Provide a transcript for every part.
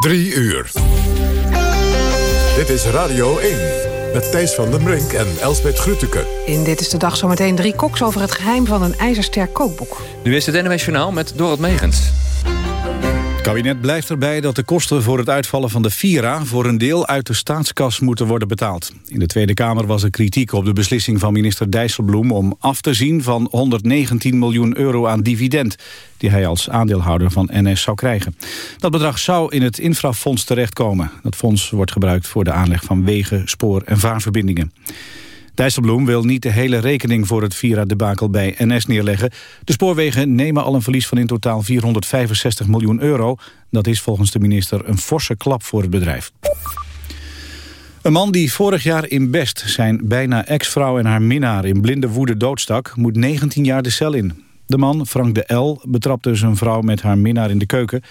Drie uur. Dit is Radio 1 met Thijs van den Brink en Elsbeth Grütke. In Dit is de Dag zometeen drie koks over het geheim van een ijzersterk kookboek. Nu is het NWS Journaal met Dorot Megens. Kabinet blijft erbij dat de kosten voor het uitvallen van de Vira... voor een deel uit de staatskas moeten worden betaald. In de Tweede Kamer was er kritiek op de beslissing van minister Dijsselbloem... om af te zien van 119 miljoen euro aan dividend... die hij als aandeelhouder van NS zou krijgen. Dat bedrag zou in het infrafonds terechtkomen. Dat fonds wordt gebruikt voor de aanleg van wegen, spoor- en vaarverbindingen. Dijsselbloem wil niet de hele rekening voor het Vira-debakel bij NS neerleggen. De spoorwegen nemen al een verlies van in totaal 465 miljoen euro. Dat is volgens de minister een forse klap voor het bedrijf. Een man die vorig jaar in Best zijn bijna ex-vrouw en haar minnaar in blinde woede doodstak... moet 19 jaar de cel in. De man, Frank de L, betrapte zijn vrouw met haar minnaar in de keuken.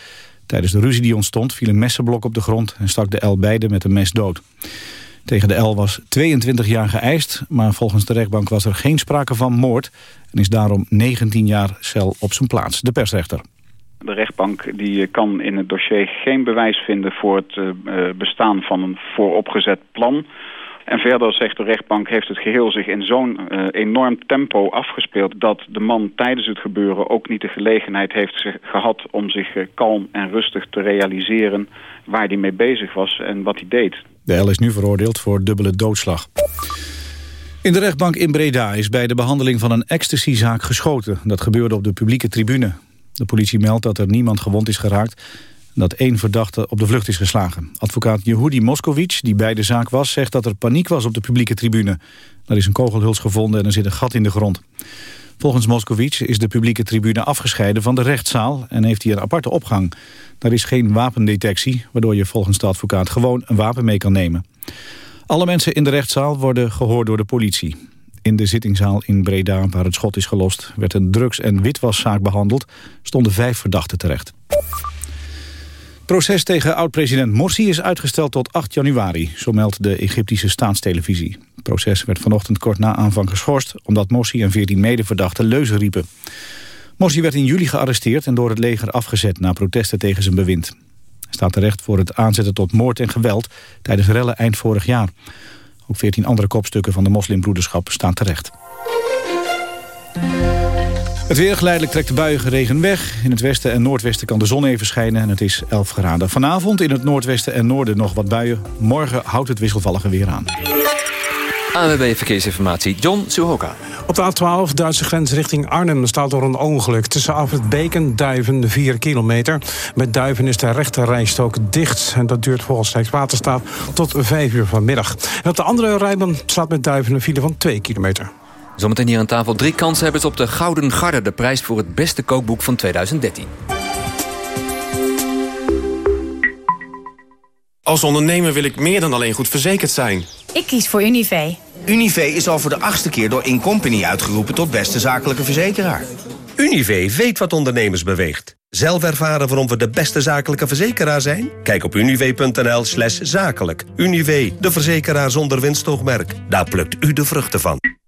Tijdens de ruzie die ontstond viel een messenblok op de grond... en stak de L beide met een mes dood. Tegen de L was 22 jaar geëist, maar volgens de rechtbank was er geen sprake van moord... en is daarom 19 jaar cel op zijn plaats. De persrechter. De rechtbank die kan in het dossier geen bewijs vinden voor het uh, bestaan van een vooropgezet plan. En verder zegt de rechtbank heeft het geheel zich in zo'n uh, enorm tempo afgespeeld... dat de man tijdens het gebeuren ook niet de gelegenheid heeft gehad om zich kalm en rustig te realiseren waar hij mee bezig was en wat hij deed. De L is nu veroordeeld voor dubbele doodslag. In de rechtbank in Breda is bij de behandeling van een ecstasyzaak geschoten. Dat gebeurde op de publieke tribune. De politie meldt dat er niemand gewond is geraakt... en dat één verdachte op de vlucht is geslagen. Advocaat Yehudi Moskovic, die bij de zaak was... zegt dat er paniek was op de publieke tribune. Er is een kogelhuls gevonden en er zit een gat in de grond. Volgens Moskovic is de publieke tribune afgescheiden van de rechtszaal... en heeft hij een aparte opgang. Daar is geen wapendetectie, waardoor je volgens de advocaat gewoon een wapen mee kan nemen. Alle mensen in de rechtszaal worden gehoord door de politie. In de zittingzaal in Breda, waar het schot is gelost... werd een drugs- en witwaszaak behandeld, stonden vijf verdachten terecht. Proces tegen oud-president Morsi is uitgesteld tot 8 januari, zo meldt de Egyptische staatstelevisie. Het proces werd vanochtend kort na aanvang geschorst, omdat Morsi en 14 medeverdachten leuzen riepen. Morsi werd in juli gearresteerd en door het leger afgezet na protesten tegen zijn bewind. Hij staat terecht voor het aanzetten tot moord en geweld tijdens rellen eind vorig jaar. Ook 14 andere kopstukken van de moslimbroederschap staan terecht. Het weer geleidelijk trekt de buien regen weg. In het westen en noordwesten kan de zon even schijnen en het is 11 graden. Vanavond in het noordwesten en noorden nog wat buien. Morgen houdt het wisselvallige weer aan. ANWB Verkeersinformatie, John Suhoka. Op de A12, Duitse grens richting Arnhem, staat door een ongeluk. Tussen Afrit Beken, Duiven, 4 kilometer. Met Duiven is de rechte rijstok dicht. En dat duurt volgens Rijkswaterstaat tot 5 uur vanmiddag. En op de andere rijbaan staat met Duiven een file van 2 kilometer. Zometeen hier aan tafel drie kanshebbers op de Gouden Garde... de prijs voor het beste kookboek van 2013. Als ondernemer wil ik meer dan alleen goed verzekerd zijn. Ik kies voor Univé. Univé is al voor de achtste keer door Incompany uitgeroepen tot beste zakelijke verzekeraar. Univé weet wat ondernemers beweegt. Zelf ervaren waarom we de beste zakelijke verzekeraar zijn? Kijk op univé.nl slash zakelijk. Univé, de verzekeraar zonder winstoogmerk. Daar plukt u de vruchten van.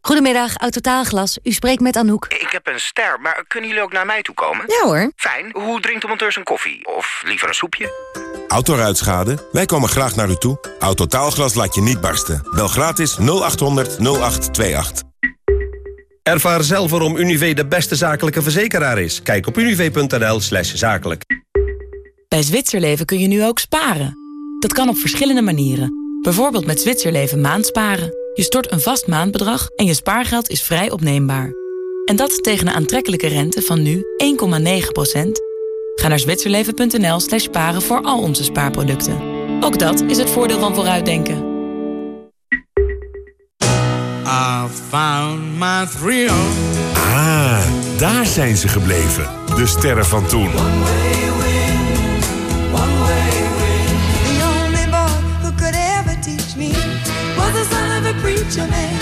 Goedemiddag, Autotaalglas. U spreekt met Anouk. Ik heb een ster, maar kunnen jullie ook naar mij toe komen? Ja hoor. Fijn. Hoe drinkt de monteur zijn koffie? Of liever een soepje? Autoruitschade? Wij komen graag naar u toe. Autotaalglas laat je niet barsten. Bel gratis 0800 0828. Ervaar zelf waarom Univé de beste zakelijke verzekeraar is. Kijk op univé.nl slash zakelijk. Bij Zwitserleven kun je nu ook sparen. Dat kan op verschillende manieren. Bijvoorbeeld met Zwitserleven maandsparen. Je stort een vast maandbedrag en je spaargeld is vrij opneembaar. En dat tegen een aantrekkelijke rente van nu 1,9%. Ga naar zwitserleven.nl slash sparen voor al onze spaarproducten. Ook dat is het voordeel van vooruitdenken. I found my thrill. Ah, daar zijn ze gebleven. De sterren van toen.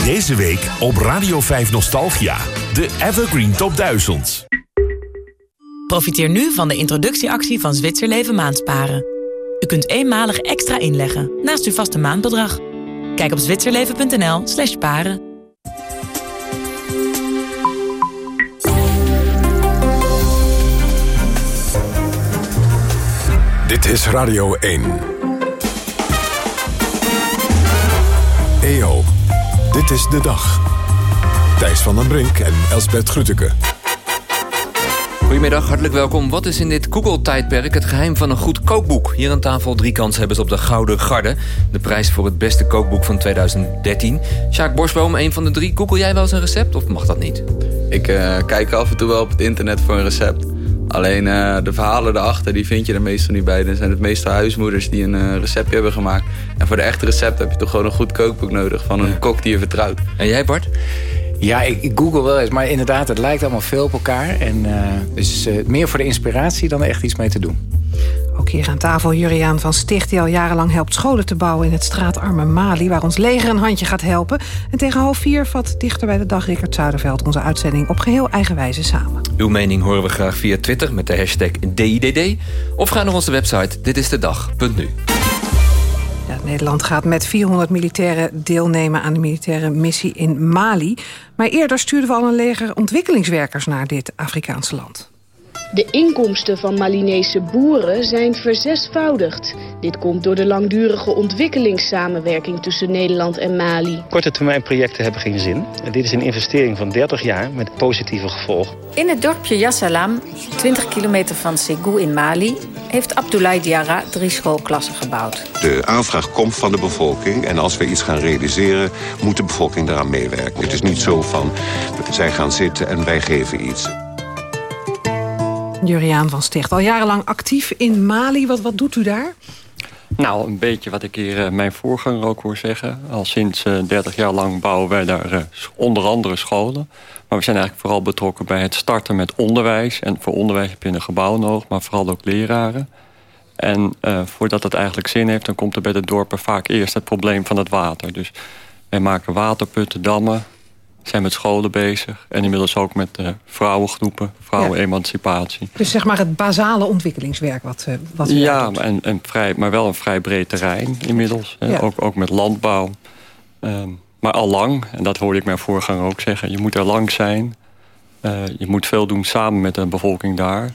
Deze week op Radio 5 Nostalgia. De Evergreen Top 1000. Profiteer nu van de introductieactie van Zwitserleven Maandsparen. U kunt eenmalig extra inleggen naast uw vaste maandbedrag. Kijk op zwitserleven.nl slash paren. Dit is Radio 1. EO, dit is de dag. Thijs van den Brink en Elsbert Grütke. Goedemiddag, hartelijk welkom. Wat is in dit Google-tijdperk het geheim van een goed kookboek? Hier aan tafel drie kanshebbers op de Gouden Garde. De prijs voor het beste kookboek van 2013. Sjaak Borsboom, een van de drie. Google jij wel eens een recept of mag dat niet? Ik uh, kijk af en toe wel op het internet voor een recept. Alleen uh, de verhalen erachter, die vind je er meestal niet bij. Dan zijn het meestal huismoeders die een uh, receptje hebben gemaakt. En voor de echte recept heb je toch gewoon een goed kookboek nodig... van een kok die je vertrouwt. En jij Bart? Ja, ik, ik, google wel eens, maar inderdaad, het lijkt allemaal veel op elkaar. En uh, dus uh, meer voor de inspiratie dan er echt iets mee te doen. Ook hier aan tafel Juriaan van Sticht... die al jarenlang helpt scholen te bouwen in het straatarme Mali... waar ons leger een handje gaat helpen. En tegen half vier vat dichter bij de dag Rickert Zuiderveld... onze uitzending op geheel eigen wijze samen. Uw mening horen we graag via Twitter met de hashtag DIDD... of ga naar onze website ditistedag.nu. Ja, Nederland gaat met 400 militairen deelnemen aan de militaire missie in Mali. Maar eerder stuurden we al een leger ontwikkelingswerkers naar dit Afrikaanse land. De inkomsten van Malinese boeren zijn verzesvoudigd. Dit komt door de langdurige ontwikkelingssamenwerking tussen Nederland en Mali. Korte termijn projecten hebben geen zin. Dit is een investering van 30 jaar met positieve gevolgen. In het dorpje Yassalam, 20 kilometer van Ségou in Mali... heeft Abdoulaye Diarra drie schoolklassen gebouwd. De aanvraag komt van de bevolking en als we iets gaan realiseren... moet de bevolking daaraan meewerken. Het is niet zo van, zij gaan zitten en wij geven iets. Juriaan van Sticht, al jarenlang actief in Mali. Wat, wat doet u daar? Nou, een beetje wat ik hier uh, mijn voorganger ook hoor zeggen. Al sinds uh, 30 jaar lang bouwen wij daar uh, onder andere scholen. Maar we zijn eigenlijk vooral betrokken bij het starten met onderwijs. En voor onderwijs heb je een gebouw nodig, maar vooral ook leraren. En voordat het eigenlijk zin heeft, dan komt er bij de dorpen vaak eerst het probleem van het water. Dus wij maken waterputten, dammen, zijn met scholen bezig. En inmiddels ook met uh, vrouwengroepen, vrouwenemancipatie. Dus zeg maar het basale ontwikkelingswerk wat, uh, wat Ja, en, en vrij, maar wel een vrij breed terrein inmiddels. Ja. Ook, ook met landbouw. Um, maar al lang, en dat hoorde ik mijn voorganger ook zeggen... je moet er lang zijn. Uh, je moet veel doen samen met de bevolking daar.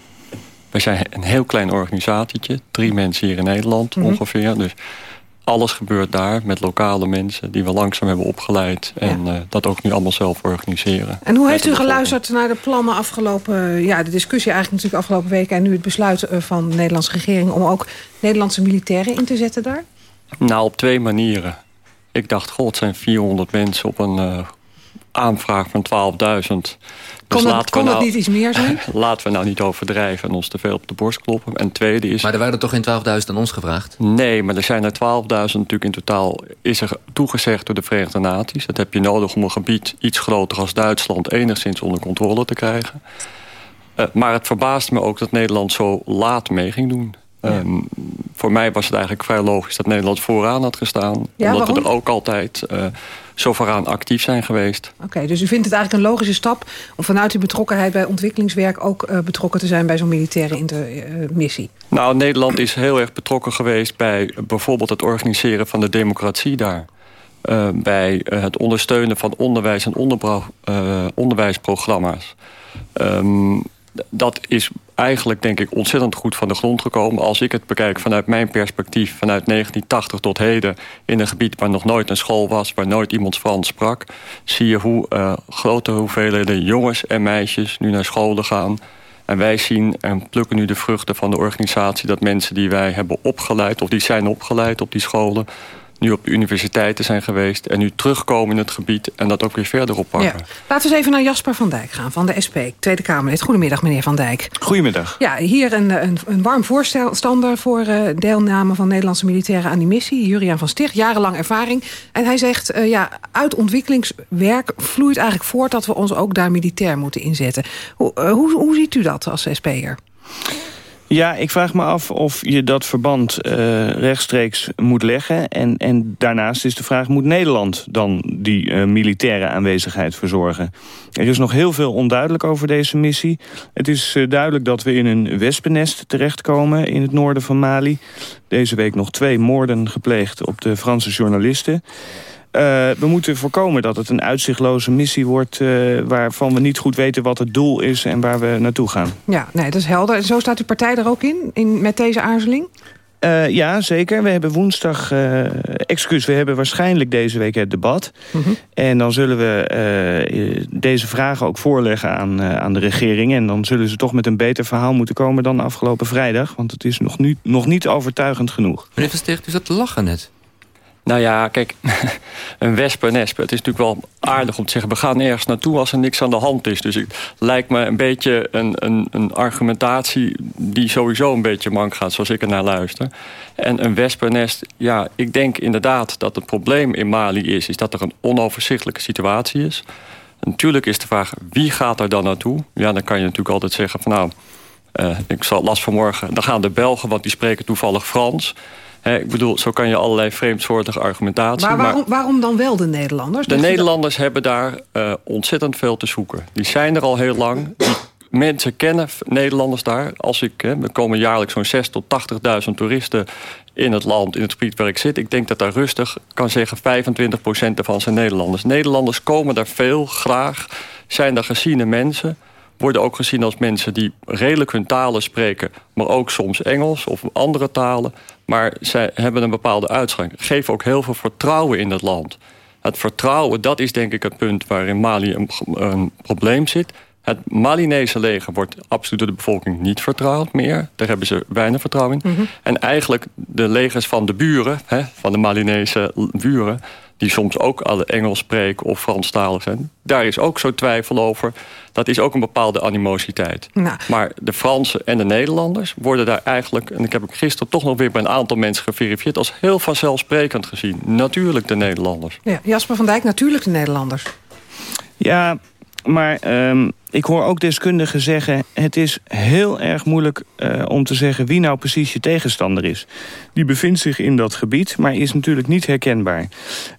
Wij zijn een heel klein organisatietje. Drie mensen hier in Nederland mm -hmm. ongeveer. Dus alles gebeurt daar met lokale mensen die we langzaam hebben opgeleid. En ja. uh, dat ook nu allemaal zelf organiseren. En hoe heeft u geluisterd naar de plannen afgelopen... ja, de discussie eigenlijk natuurlijk afgelopen weken... en nu het besluit van de Nederlandse regering... om ook Nederlandse militairen in te zetten daar? Nou, op twee manieren. Ik dacht, god, het zijn 400 mensen op een uh, aanvraag van 12.000... Dus kon het, kon nou, het niet iets meer zijn? Laten we nou niet overdrijven en ons te veel op de borst kloppen. En tweede is... Maar er waren er toch geen 12.000 aan ons gevraagd? Nee, maar er zijn er 12.000 natuurlijk in totaal... is er toegezegd door de Verenigde Naties. Dat heb je nodig om een gebied iets groter als Duitsland... enigszins onder controle te krijgen. Uh, maar het verbaast me ook dat Nederland zo laat mee ging doen. Um, voor mij was het eigenlijk vrij logisch dat Nederland vooraan had gestaan. Ja, omdat waarom? we er ook altijd uh, zo vooraan actief zijn geweest. Oké, okay, dus u vindt het eigenlijk een logische stap... om vanuit uw betrokkenheid bij ontwikkelingswerk... ook uh, betrokken te zijn bij zo'n militaire intermissie? Nou, Nederland is heel erg betrokken geweest... bij bijvoorbeeld het organiseren van de democratie daar. Uh, bij het ondersteunen van onderwijs en onderwijsprogramma's. Um, dat is eigenlijk, denk ik, ontzettend goed van de grond gekomen. Als ik het bekijk vanuit mijn perspectief... vanuit 1980 tot heden... in een gebied waar nog nooit een school was... waar nooit iemand Frans sprak... zie je hoe uh, grote hoeveelheden jongens en meisjes nu naar scholen gaan... En wij zien en plukken nu de vruchten van de organisatie... dat mensen die wij hebben opgeleid, of die zijn opgeleid op die scholen nu op de universiteiten zijn geweest... en nu terugkomen in het gebied en dat ook weer verder oppakken. Ja. Laten we eens even naar Jasper van Dijk gaan van de SP, Tweede Kamerlid. Goedemiddag, meneer Van Dijk. Goedemiddag. Ja, hier een, een, een warm voorstander voor uh, deelname van Nederlandse militairen aan die missie. Juriaan van Sticht, jarenlang ervaring. En hij zegt, uh, ja, uit ontwikkelingswerk vloeit eigenlijk voort... dat we ons ook daar militair moeten inzetten. Hoe, uh, hoe, hoe ziet u dat als SP'er? Ja, ik vraag me af of je dat verband uh, rechtstreeks moet leggen. En, en daarnaast is de vraag, moet Nederland dan die uh, militaire aanwezigheid verzorgen? Er is nog heel veel onduidelijk over deze missie. Het is uh, duidelijk dat we in een wespennest terechtkomen in het noorden van Mali. Deze week nog twee moorden gepleegd op de Franse journalisten. Uh, we moeten voorkomen dat het een uitzichtloze missie wordt... Uh, waarvan we niet goed weten wat het doel is en waar we naartoe gaan. Ja, nee, dat is helder. En zo staat uw partij er ook in, in met deze aarzeling? Uh, ja, zeker. We hebben woensdag, uh, excuus, we hebben waarschijnlijk deze week het debat. Mm -hmm. En dan zullen we uh, deze vragen ook voorleggen aan, aan de regering. En dan zullen ze toch met een beter verhaal moeten komen dan afgelopen vrijdag. Want het is nog, nu, nog niet overtuigend genoeg. Meneer Versteeg, u zat te lachen net. Nou ja, kijk, een wesp en esp. Het is natuurlijk wel aardig om te zeggen... we gaan ergens naartoe als er niks aan de hand is. Dus het lijkt me een beetje een, een, een argumentatie... die sowieso een beetje mank gaat, zoals ik er naar luister. En een wespennest, ja, ik denk inderdaad dat het probleem in Mali is... is dat er een onoverzichtelijke situatie is. Natuurlijk is de vraag, wie gaat er dan naartoe? Ja, dan kan je natuurlijk altijd zeggen van nou... Uh, ik zal last vanmorgen, dan gaan de Belgen, want die spreken toevallig Frans... He, ik bedoel, zo kan je allerlei vreemdsoortige argumentatie... Maar waarom, waarom dan wel de Nederlanders? De Nederlanders hebben daar uh, ontzettend veel te zoeken. Die zijn er al heel lang. Die mensen kennen Nederlanders daar. Als ik, hè, er komen jaarlijks zo'n 6.000 tot 80.000 toeristen in het land, in het gebied waar ik zit. Ik denk dat daar rustig kan zeggen 25% ervan zijn Nederlanders. Nederlanders komen daar veel, graag, zijn daar geziene mensen worden ook gezien als mensen die redelijk hun talen spreken... maar ook soms Engels of andere talen. Maar zij hebben een bepaalde uitgang. Geven ook heel veel vertrouwen in het land. Het vertrouwen, dat is denk ik het punt waarin Mali een probleem zit. Het Malinese leger wordt absoluut door de bevolking niet vertrouwd meer. Daar hebben ze weinig vertrouwen in. Mm -hmm. En eigenlijk de legers van de buren, hè, van de Malinese buren die soms ook alle Engels spreken of Franstalig zijn. Daar is ook zo twijfel over. Dat is ook een bepaalde animositeit. Nou. Maar de Fransen en de Nederlanders worden daar eigenlijk... en ik heb ik gisteren toch nog weer bij een aantal mensen geverifieerd... als heel vanzelfsprekend gezien. Natuurlijk de Nederlanders. Ja, Jasper van Dijk, natuurlijk de Nederlanders. Ja, maar um, ik hoor ook deskundigen zeggen... het is heel erg moeilijk uh, om te zeggen wie nou precies je tegenstander is. Die bevindt zich in dat gebied, maar is natuurlijk niet herkenbaar.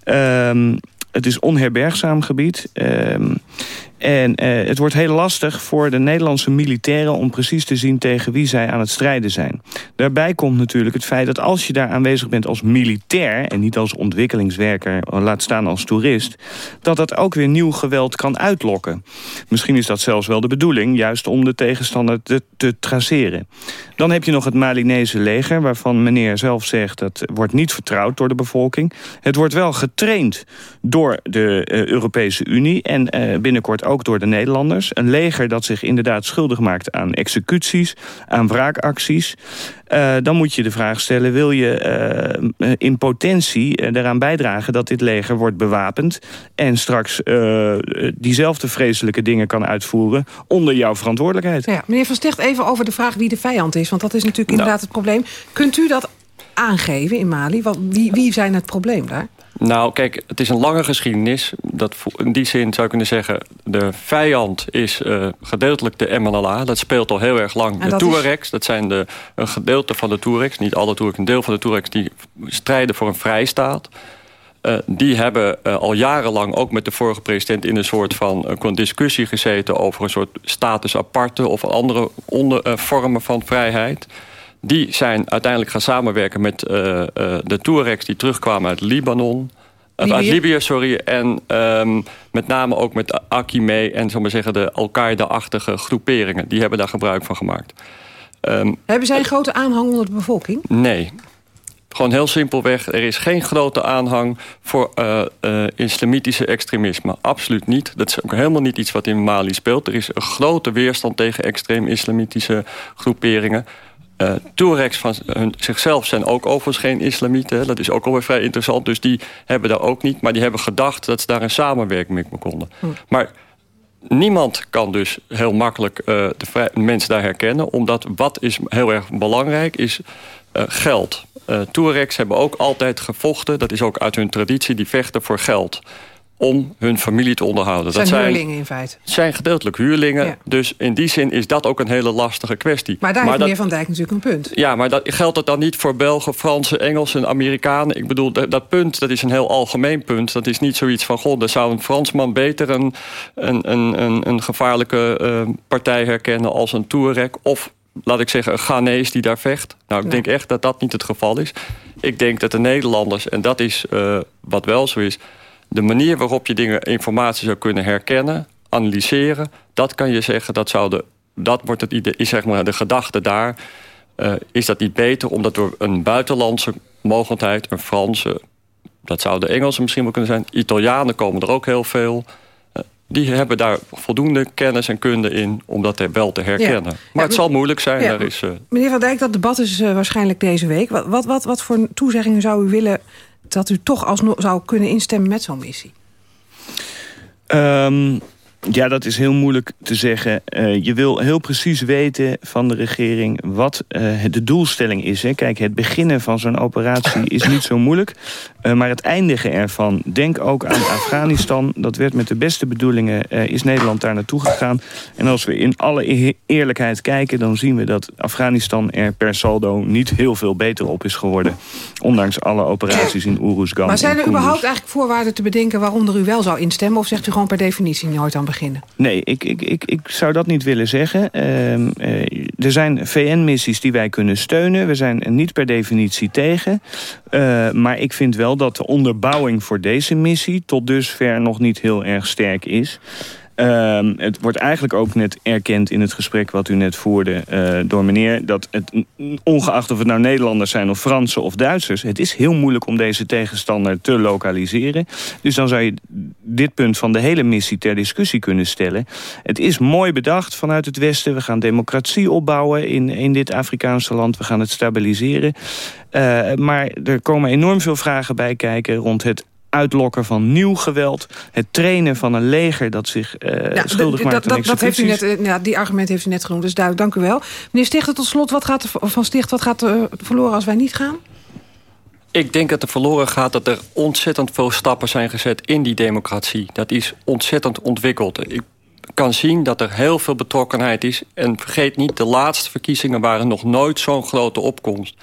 Um, het is onherbergzaam gebied. Um, en uh, het wordt heel lastig voor de Nederlandse militairen... om precies te zien tegen wie zij aan het strijden zijn. Daarbij komt natuurlijk het feit dat als je daar aanwezig bent als militair... en niet als ontwikkelingswerker, laat staan als toerist... dat dat ook weer nieuw geweld kan uitlokken. Misschien is dat zelfs wel de bedoeling... juist om de tegenstander te, te traceren. Dan heb je nog het Malinese leger... waarvan meneer zelf zegt dat wordt niet vertrouwd door de bevolking. Het wordt wel getraind door de uh, Europese Unie... en binnenkort ook ook door de Nederlanders. Een leger dat zich inderdaad schuldig maakt aan executies, aan wraakacties. Uh, dan moet je de vraag stellen, wil je uh, in potentie eraan bijdragen... dat dit leger wordt bewapend en straks diezelfde vreselijke dingen kan uitvoeren... onder jouw verantwoordelijkheid? Ja, meneer Van Sticht, even over de vraag wie de vijand is. Want dat is natuurlijk inderdaad nou. het probleem. Kunt u dat aangeven in Mali? Wie, wie zijn het probleem daar? Nou, kijk, het is een lange geschiedenis. Dat, in die zin zou je kunnen zeggen... de vijand is uh, gedeeltelijk de MNLA. Dat speelt al heel erg lang. En de Tuaregs, is... dat zijn de, een gedeelte van de Tuaregs. Niet alle Tuaregs, een deel van de Tuaregs... die strijden voor een vrijstaat. Uh, die hebben uh, al jarenlang ook met de vorige president... in een soort van uh, discussie gezeten... over een soort status aparte of andere onder, vormen van vrijheid... Die zijn uiteindelijk gaan samenwerken met uh, uh, de Tuaregs die terugkwamen uit Libanon. Libië? Uit Libië, sorry. En um, met name ook met Akime en zal maar zeggen, de Al-Qaeda-achtige groeperingen. Die hebben daar gebruik van gemaakt. Um, hebben zij een grote aanhang onder de bevolking? Nee. Gewoon heel simpelweg, er is geen grote aanhang voor uh, uh, islamitische extremisme. Absoluut niet. Dat is ook helemaal niet iets wat in Mali speelt. Er is een grote weerstand tegen extreem islamitische groeperingen. Uh, Tuaregs van hun, zichzelf zijn ook overigens geen islamieten. Dat is ook alweer vrij interessant. Dus die hebben daar ook niet. Maar die hebben gedacht dat ze daar een samenwerking mee konden. Hm. Maar niemand kan dus heel makkelijk uh, de vrij, mensen daar herkennen. Omdat wat is heel erg belangrijk is uh, geld. Uh, Tuaregs hebben ook altijd gevochten. Dat is ook uit hun traditie. Die vechten voor geld om hun familie te onderhouden. Zijn dat zijn huurlingen in feite. zijn gedeeltelijk huurlingen. Ja. Dus in die zin is dat ook een hele lastige kwestie. Maar daar maar heeft meneer Van Dijk natuurlijk een punt. Ja, maar dat, geldt dat dan niet voor Belgen, Fransen, Engelsen, Amerikanen? Ik bedoel, dat, dat, punt dat is een heel algemeen punt. Dat is niet zoiets van, god, dan zou een Fransman beter een, een, een, een gevaarlijke uh, partij herkennen als een Touareg. Of laat ik zeggen, een Ghanese die daar vecht. Nou, ik ja. denk echt dat dat niet het geval is. Ik denk dat de Nederlanders, en dat is uh, wat wel zo is De manier waarop je dingen, informatie zou kunnen herkennen, analyseren... dat kan je zeggen, dat, zou de, dat wordt het idee, is zeg maar de gedachte daar... Uh, is dat niet beter omdat door een buitenlandse mogelijkheid... een Franse, dat zou de Engelsen misschien wel kunnen zijn... Italianen komen er ook heel veel... Uh, die hebben daar voldoende kennis en kunde in om dat wel te herkennen. Ja. Maar ja, het zal moeilijk zijn. Ja, daar is, uh... Meneer Van Dijk, dat debat is waarschijnlijk deze week. Wat, wat, wat, wat voor toezeggingen zou u willen dat u toch alsnog zou kunnen instemmen met zo'n missie? Um, ja, dat is heel moeilijk te zeggen. Uh, je wil heel precies weten van de regering wat uh, de doelstelling is. Hè. Kijk, het beginnen van zo'n operatie is niet zo moeilijk. Uh, maar het eindigen ervan, denk ook aan Afghanistan. Dat werd met de beste bedoelingen, is Nederland daar naartoe gegaan. En als we in alle eerlijkheid kijken... dan zien we dat Afghanistan er per saldo niet heel veel beter op is geworden. Ondanks alle operaties in Oeruzgan. Maar zijn er überhaupt eigenlijk voorwaarden te bedenken... waaronder u wel zou instemmen? Of zegt u gewoon per definitie nooit aan beginnen? Nee, ik, ik, ik, ik zou dat niet willen zeggen. Uh, uh, er zijn VN-missies die wij kunnen steunen. We zijn niet per definitie tegen. Uh, maar ik vind wel dat de onderbouwing voor deze missie... tot dusver nog niet heel erg sterk is. Uh, het wordt eigenlijk ook net erkend in het gesprek wat u net voerde uh, door meneer... dat het, ongeacht of het nou Nederlanders zijn of Fransen of Duitsers... het is heel moeilijk om deze tegenstander te lokaliseren. Dus dan zou je dit punt van de hele missie ter discussie kunnen stellen. Het is mooi bedacht vanuit het Westen. We gaan democratie opbouwen in, in dit Afrikaanse land. We gaan het stabiliseren. Uh, maar er komen enorm veel vragen bij kijken rond het uitlokken van nieuw geweld. Het trainen van een leger dat zich uh, ja, schuldig maakt aan dat heeft u net, ja, Die argument heeft u net genoemd, dus duidelijk. Dank u wel. Meneer Stichter, tot slot, wat gaat er van Sticht, wat gaat er verloren als wij niet gaan? Ik denk dat er verloren gaat dat er ontzettend veel stappen zijn gezet in die democratie. Dat is ontzettend ontwikkeld. Ik kan zien dat er heel veel betrokkenheid is. En vergeet niet, de laatste verkiezingen waren nog nooit zo'n grote opkomst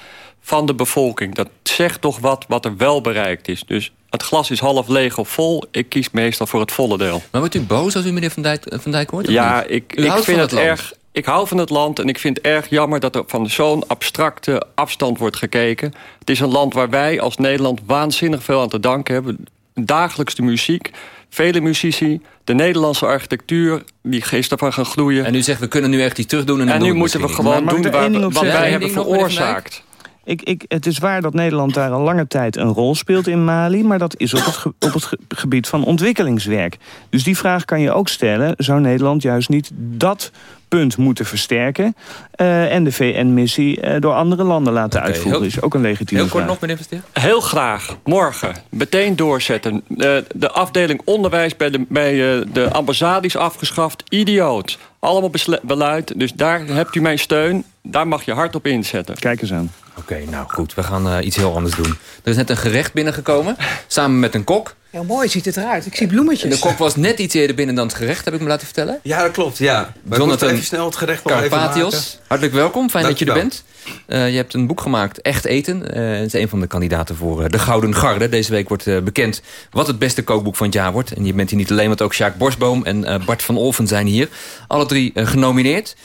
van de bevolking. Dat zegt toch wat wat er wel bereikt is. Dus het glas is half leeg of vol. Ik kies meestal voor het volle deel. Maar wordt u boos als u meneer Van Dijk, Van Dijk hoort? Ja, ik, ik vind het, het erg... Ik hou van het land en ik vind het erg jammer dat er van zo'n abstracte afstand wordt gekeken. Het is een land waar wij als Nederland waanzinnig veel aan te danken hebben. Dagelijks de muziek, vele muzici, de Nederlandse architectuur, die geest daarvan gaan gloeien. En u zegt, we kunnen nu echt iets terugdoen. En, en nu moeten we gewoon doen waar, wat wij hebben veroorzaakt. Ik, ik, het is waar dat Nederland daar al lange tijd een rol speelt in Mali... maar dat is op het, op het gebied van ontwikkelingswerk. Dus die vraag kan je ook stellen... zou Nederland juist niet dat punt moeten versterken... Uh, en de VN-missie uh, door andere landen laten okay, uitvoeren. Heel, is ook een legitieme heel vraag. Heel kort nog, meneer Versteer. Heel graag. Morgen. Meteen doorzetten. Uh, de afdeling onderwijs bij de, bij, de ambassade is afgeschaft. Idioot. Allemaal beleid. Dus daar hebt u mijn steun. Daar mag je hard op inzetten. Kijk eens aan. Oké, okay, nou goed. We gaan uh, iets heel anders doen. Er is net een gerecht binnengekomen. Samen met een kok. Heel mooi ziet het eruit. Ik zie bloemetjes. En de kok was net iets eerder binnen dan het gerecht, heb ik me laten vertellen. Ja, dat klopt. Ja. Jonathan even snel het gerecht Carpathios. Hartelijk welkom. Fijn Dank dat je er bent. Uh, je hebt een boek gemaakt, Echt Eten. Uh, het is een van de kandidaten voor uh, de Gouden Garde. Deze week wordt bekend wat het beste kookboek van het jaar wordt. En je bent hier niet alleen, want ook Sjaak Borsboom en Bart van Olven zijn hier. Alle drie genomineerd.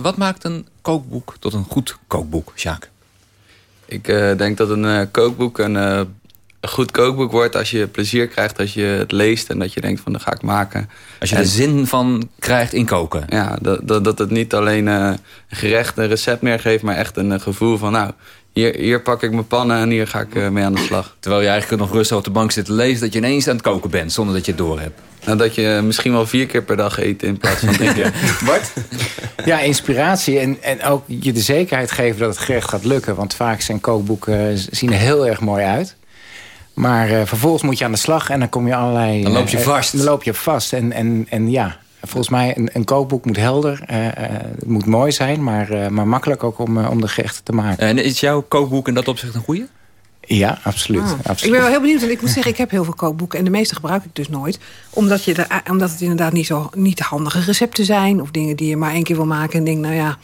wat maakt een kookboek tot een goed kookboek, Sjaak? Ik uh, denk dat een uh, kookboek een, uh, een, goed kookboek wordt als je plezier krijgt als je het leest en dat je denkt van dat ga ik maken. Als je en, er zin van krijgt in koken. Ja, dat, dat, dat het niet alleen een gerecht, een recept meer geeft, maar echt een gevoel van nou, hier, hier pak ik mijn pannen en hier ga ik mee aan de slag. Terwijl je eigenlijk nog rustig op de bank zit te lezen dat je ineens aan het koken bent zonder dat je het door hebt. Nou, dat je misschien wel vier keer per dag eet in plaats van drie keer. Bart? Ja, inspiratie en, en ook je de zekerheid geven dat het gerecht gaat lukken. Want vaak zijn kookboeken zien er heel erg mooi uit. Maar uh, vervolgens moet je aan de slag en dan kom je allerlei... Dan loop je vast. Uh, dan loop je vast en, en, en ja, volgens mij een, een kookboek moet helder. Uh, het moet mooi zijn, maar, maar makkelijk ook om, om de gerechten te maken. En is jouw kookboek in dat opzicht een goede? Ja, absoluut, ah. absoluut. Ik ben wel heel benieuwd, want ik moet zeggen, ik heb heel veel kookboeken... en de meeste gebruik ik dus nooit. Omdat, je er, omdat het inderdaad niet zo niet de handige recepten zijn... of dingen die je maar één keer wil maken en denk, nou ja...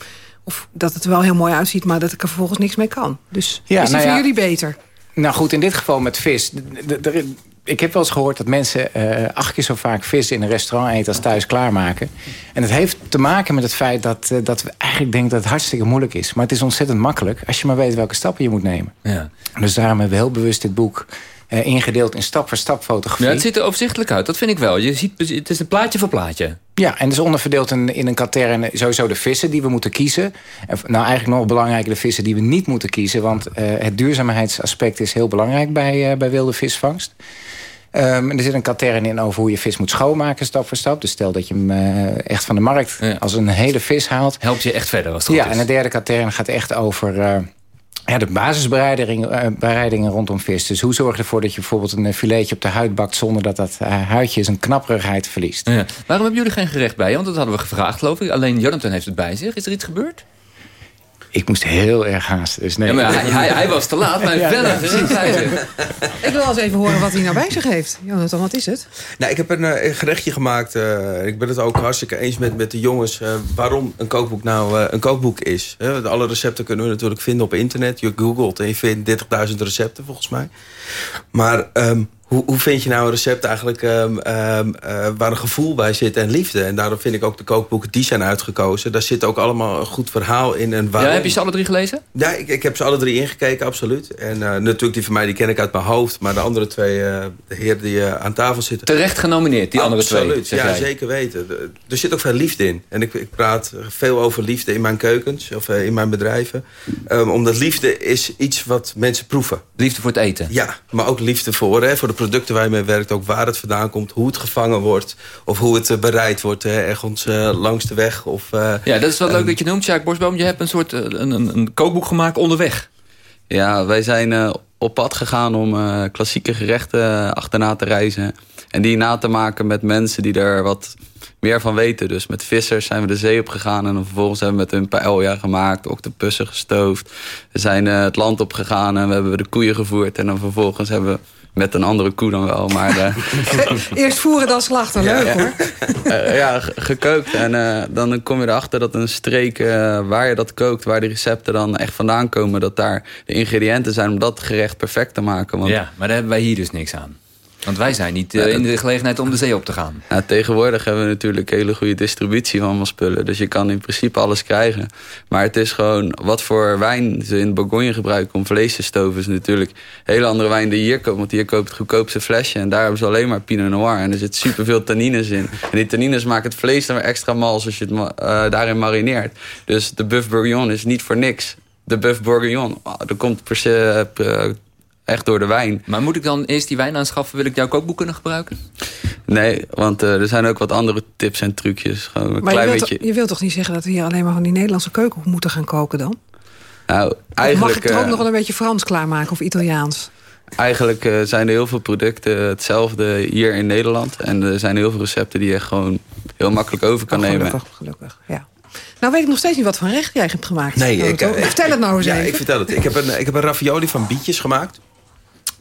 of dat het er wel heel mooi uitziet, maar dat ik er vervolgens niks mee kan. Dus ja, is het nou voor ja, jullie beter? Nou goed, in dit geval met vis. Ik heb wel eens gehoord dat mensen uh, acht keer zo vaak vis in een restaurant eten als thuis klaarmaken. En het heeft te maken met het feit dat, uh, dat we eigenlijk denken dat het hartstikke moeilijk is. Maar het is ontzettend makkelijk als je maar weet welke stappen je moet nemen. Ja. Dus daarom hebben we heel bewust dit boek eh, ingedeeld in stap voor stap fotografie. Ja, het ziet er overzichtelijk uit, dat vind ik wel. Je ziet, het is een plaatje voor plaatje. Ja, en het is onderverdeeld in, in een katern sowieso de vissen die we moeten kiezen. En nou, eigenlijk nog belangrijker de vissen die we niet moeten kiezen. Want uh, het duurzaamheidsaspect is heel belangrijk bij, uh, bij wilde visvangst. Um, er zit een katern in over hoe je vis moet schoonmaken stap voor stap. Dus stel dat je hem uh, echt van de markt ja. als een hele vis haalt. Helpt je echt verder als het Ja, goed is. en de derde katern gaat echt over... Ja, de basisbereidingen rondom vis. Dus hoe zorg je ervoor dat je bijvoorbeeld een filetje op de huid bakt... zonder dat dat huidje zijn knapperigheid verliest? Ja. Waarom hebben jullie geen gerecht bij? Want dat hadden we gevraagd, geloof ik. Alleen Jonathan heeft het bij zich. Is er iets gebeurd? Ik moest heel erg haasten. Dus nee. Ja, maar hij, hij, hij, was te laat, maar ja, bij zich. Ik wil eens even horen wat hij nou bij zich heeft. Jonathan, wat is het? Nou, ik heb een, uh, een gerechtje gemaakt. Uh, ik ben het ook hartstikke eens met, met de jongens... Uh, waarom een kookboek nou een kookboek is. alle recepten kunnen we natuurlijk vinden op internet. Je googelt en je vindt 30.000 recepten volgens mij. Maar... Um, hoe, hoe vind je nou een recept eigenlijk um, um, uh, waar een gevoel bij zit en liefde? En daarom vind ik ook de kookboeken die zijn uitgekozen. Daar zit ook allemaal een goed verhaal in. En waarom... Ja, heb je ze alle drie gelezen? Ja, ik, ik heb ze alle drie ingekeken, absoluut. En uh, natuurlijk die van mij, die ken ik uit mijn hoofd. Maar de andere twee, uh, de heren die aan tafel zitten... Terecht genomineerd, die andere twee, Absoluut, ja, jij. zeker weten. Er zit ook veel liefde in. En ik, ik praat veel over liefde in mijn keukens of in mijn bedrijven. Um, omdat liefde is iets wat mensen proeven. Liefde voor het eten? Ja, maar ook liefde voor, hè, voor de producten waar je mee werkt ook waar het vandaan komt, hoe het gevangen wordt... of hoe het uh, bereid wordt hè, ergens uh, langs de weg. Of, uh, ja, dat is wel leuk dat je noemt, Sjaak Bosboom. Je hebt een soort een, een, een kookboek gemaakt onderweg. Ja, wij zijn op pad gegaan om klassieke gerechten achterna te reizen. En die na te maken met mensen die er wat meer van weten. Dus met vissers zijn we de zee op gegaan. En dan vervolgens hebben we met hun paella gemaakt. Octopussen gestoofd. We zijn het land op gegaan en we hebben de koeien gevoerd. En dan vervolgens hebben we met een andere koe dan wel, maar... Uh, Eerst voeren, dan slachten. Leuk, ja, hoor. Uh, ja, gekookt. En uh, dan kom je erachter dat een streek waar je dat kookt... waar de recepten dan echt vandaan komen... dat daar de ingrediënten zijn om dat gerecht perfect te maken. Want... Ja, maar daar hebben wij hier dus niks aan. Want wij zijn niet uh, in de gelegenheid om de zee op te gaan. Ja, tegenwoordig hebben we natuurlijk hele goede distributie van allemaal spullen. Dus je kan in principe alles krijgen. Maar het is gewoon wat voor wijn ze in Bourgogne gebruiken om vlees te stoven. is natuurlijk een hele andere wijn die hier koopt. Want hier koopt het goedkoopste flesje. En daar hebben ze alleen maar Pinot Noir. En er zit superveel tannines in. En die tannines maken het vlees dan weer extra mals als je het uh, daarin marineert. Dus de Buff Bourguignon is niet voor niks. De Buff Bourguignon, oh, er komt per se... Echt door de wijn. Maar moet ik dan eerst die wijn aanschaffen? Wil ik jouw kookboek kunnen gebruiken? Nee, want uh, er zijn ook wat andere tips en trucjes. Gewoon een maar klein je, beetje... wilt, je wilt toch niet zeggen dat we hier alleen maar van die Nederlandse keuken moeten gaan koken dan? Nou, Of eigenlijk... mag ik er ook uh, nog wel een beetje Frans klaarmaken of Italiaans? Eigenlijk uh, zijn er heel veel producten hetzelfde hier in Nederland. En er zijn heel veel recepten die je gewoon heel makkelijk over kan oh, gelukkig, nemen. Gelukkig, ja. Nou weet ik nog steeds niet wat voor recht jij hebt gemaakt. Nee, ik, ik, vertel het nou eens ja, even. ik vertel het. Ik heb een, ik heb een ravioli van bietjes gemaakt.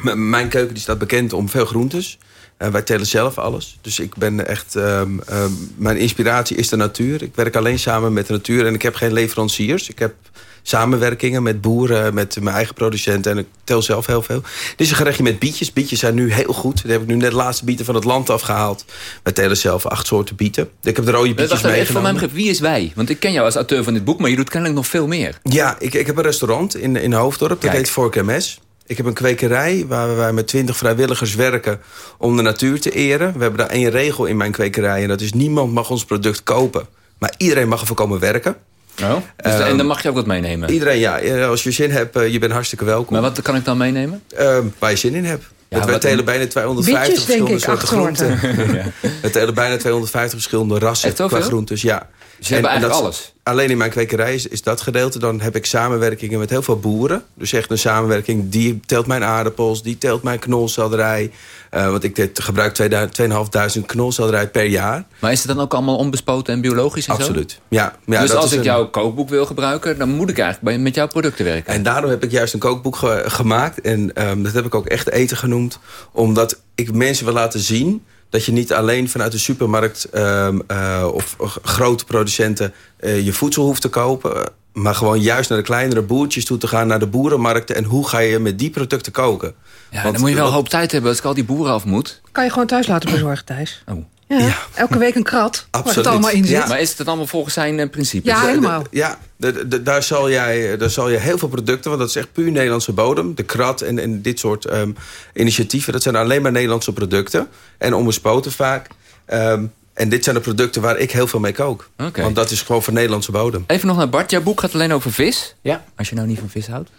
M mijn keuken die staat bekend om veel groentes. Uh, wij tellen zelf alles. Dus ik ben echt... Um, um, mijn inspiratie is de natuur. Ik werk alleen samen met de natuur. En ik heb geen leveranciers. Ik heb samenwerkingen met boeren, met mijn eigen producenten. En ik tel zelf heel veel. Dit is een gerechtje met bietjes. Bietjes zijn nu heel goed. Die heb ik nu net de laatste bieten van het land afgehaald. Wij tellen zelf acht soorten bieten. Ik heb de rode bietjes meegenomen. Voor mijn begrip, wie is wij? Want ik ken jou als auteur van dit boek, maar je doet kennelijk nog veel meer. Ja, ik, ik heb een restaurant in, in Hoofddorp. Dat Kijk. heet Vork Mes. Ik heb een kwekerij waar wij met twintig vrijwilligers werken om de natuur te eren. We hebben daar één regel in mijn kwekerij en dat is niemand mag ons product kopen. Maar iedereen mag ervoor komen werken. Oh, dus Ehm, en dan mag je ook wat meenemen. Iedereen, ja. Als je zin hebt, eh, je bent hartstikke welkom. Maar wat kan ik dan meenemen? Ehm, waar je zin in hebt. Ja, Want wij telen bijna 250 Bietjes, denk verschillende ik, soorten groenten. soorten. We telen bijna 250 verschillende rassen qua groentes. Ja. Dus je hebt En- en eigenlijk alles? Alleen in mijn kwekerij is, is dat gedeelte. Dan heb ik samenwerkingen met heel veel boeren. Dus echt een samenwerking. Die telt mijn aardappels, die telt mijn knolselderij. Eh, want ik gebruik 2500 knolselderij per jaar. Maar is het dan ook allemaal onbespoten en biologisch en Absoluut. zo? Ja, ja, dus als ik een- jouw kookboek wil gebruiken... dan moet ik eigenlijk met jouw producten werken. En daarom heb ik juist een kookboek ge- gemaakt. En ehm, dat heb ik ook echt eten genoemd. Omdat ik mensen wil laten zien dat je niet alleen vanuit de supermarkt... ehm, eh, of of grote producenten eh, je voedsel hoeft te kopen... maar gewoon juist naar de kleinere boertjes toe te gaan... naar de boerenmarkten. En hoe ga je met die producten koken? Ja, Want- dan moet je wel een hoop tijd hebben als ik al die boeren af moet. Kan je gewoon thuis laten bezorgen, Thijs? Oh. Ja, Elke week een krat waar het Absoluut. allemaal in zit. Ja. Maar is het allemaal volgens zijn eh, principes? Ja, helemaal. Ja, de- de- daar, zal jij, daar zal je heel veel producten... want dat is echt puur Nederlandse bodem. De krat en, en dit soort ehm, initiatieven... dat zijn alleen maar Nederlandse producten. En onbespoten vaak. Ehm, en dit zijn de producten waar ik heel veel mee kook. Want dat is gewoon voor Nederlandse bodem. Even nog naar Bart. Jouw boek gaat alleen over vis. Ja. Als je nou niet van vis houdt.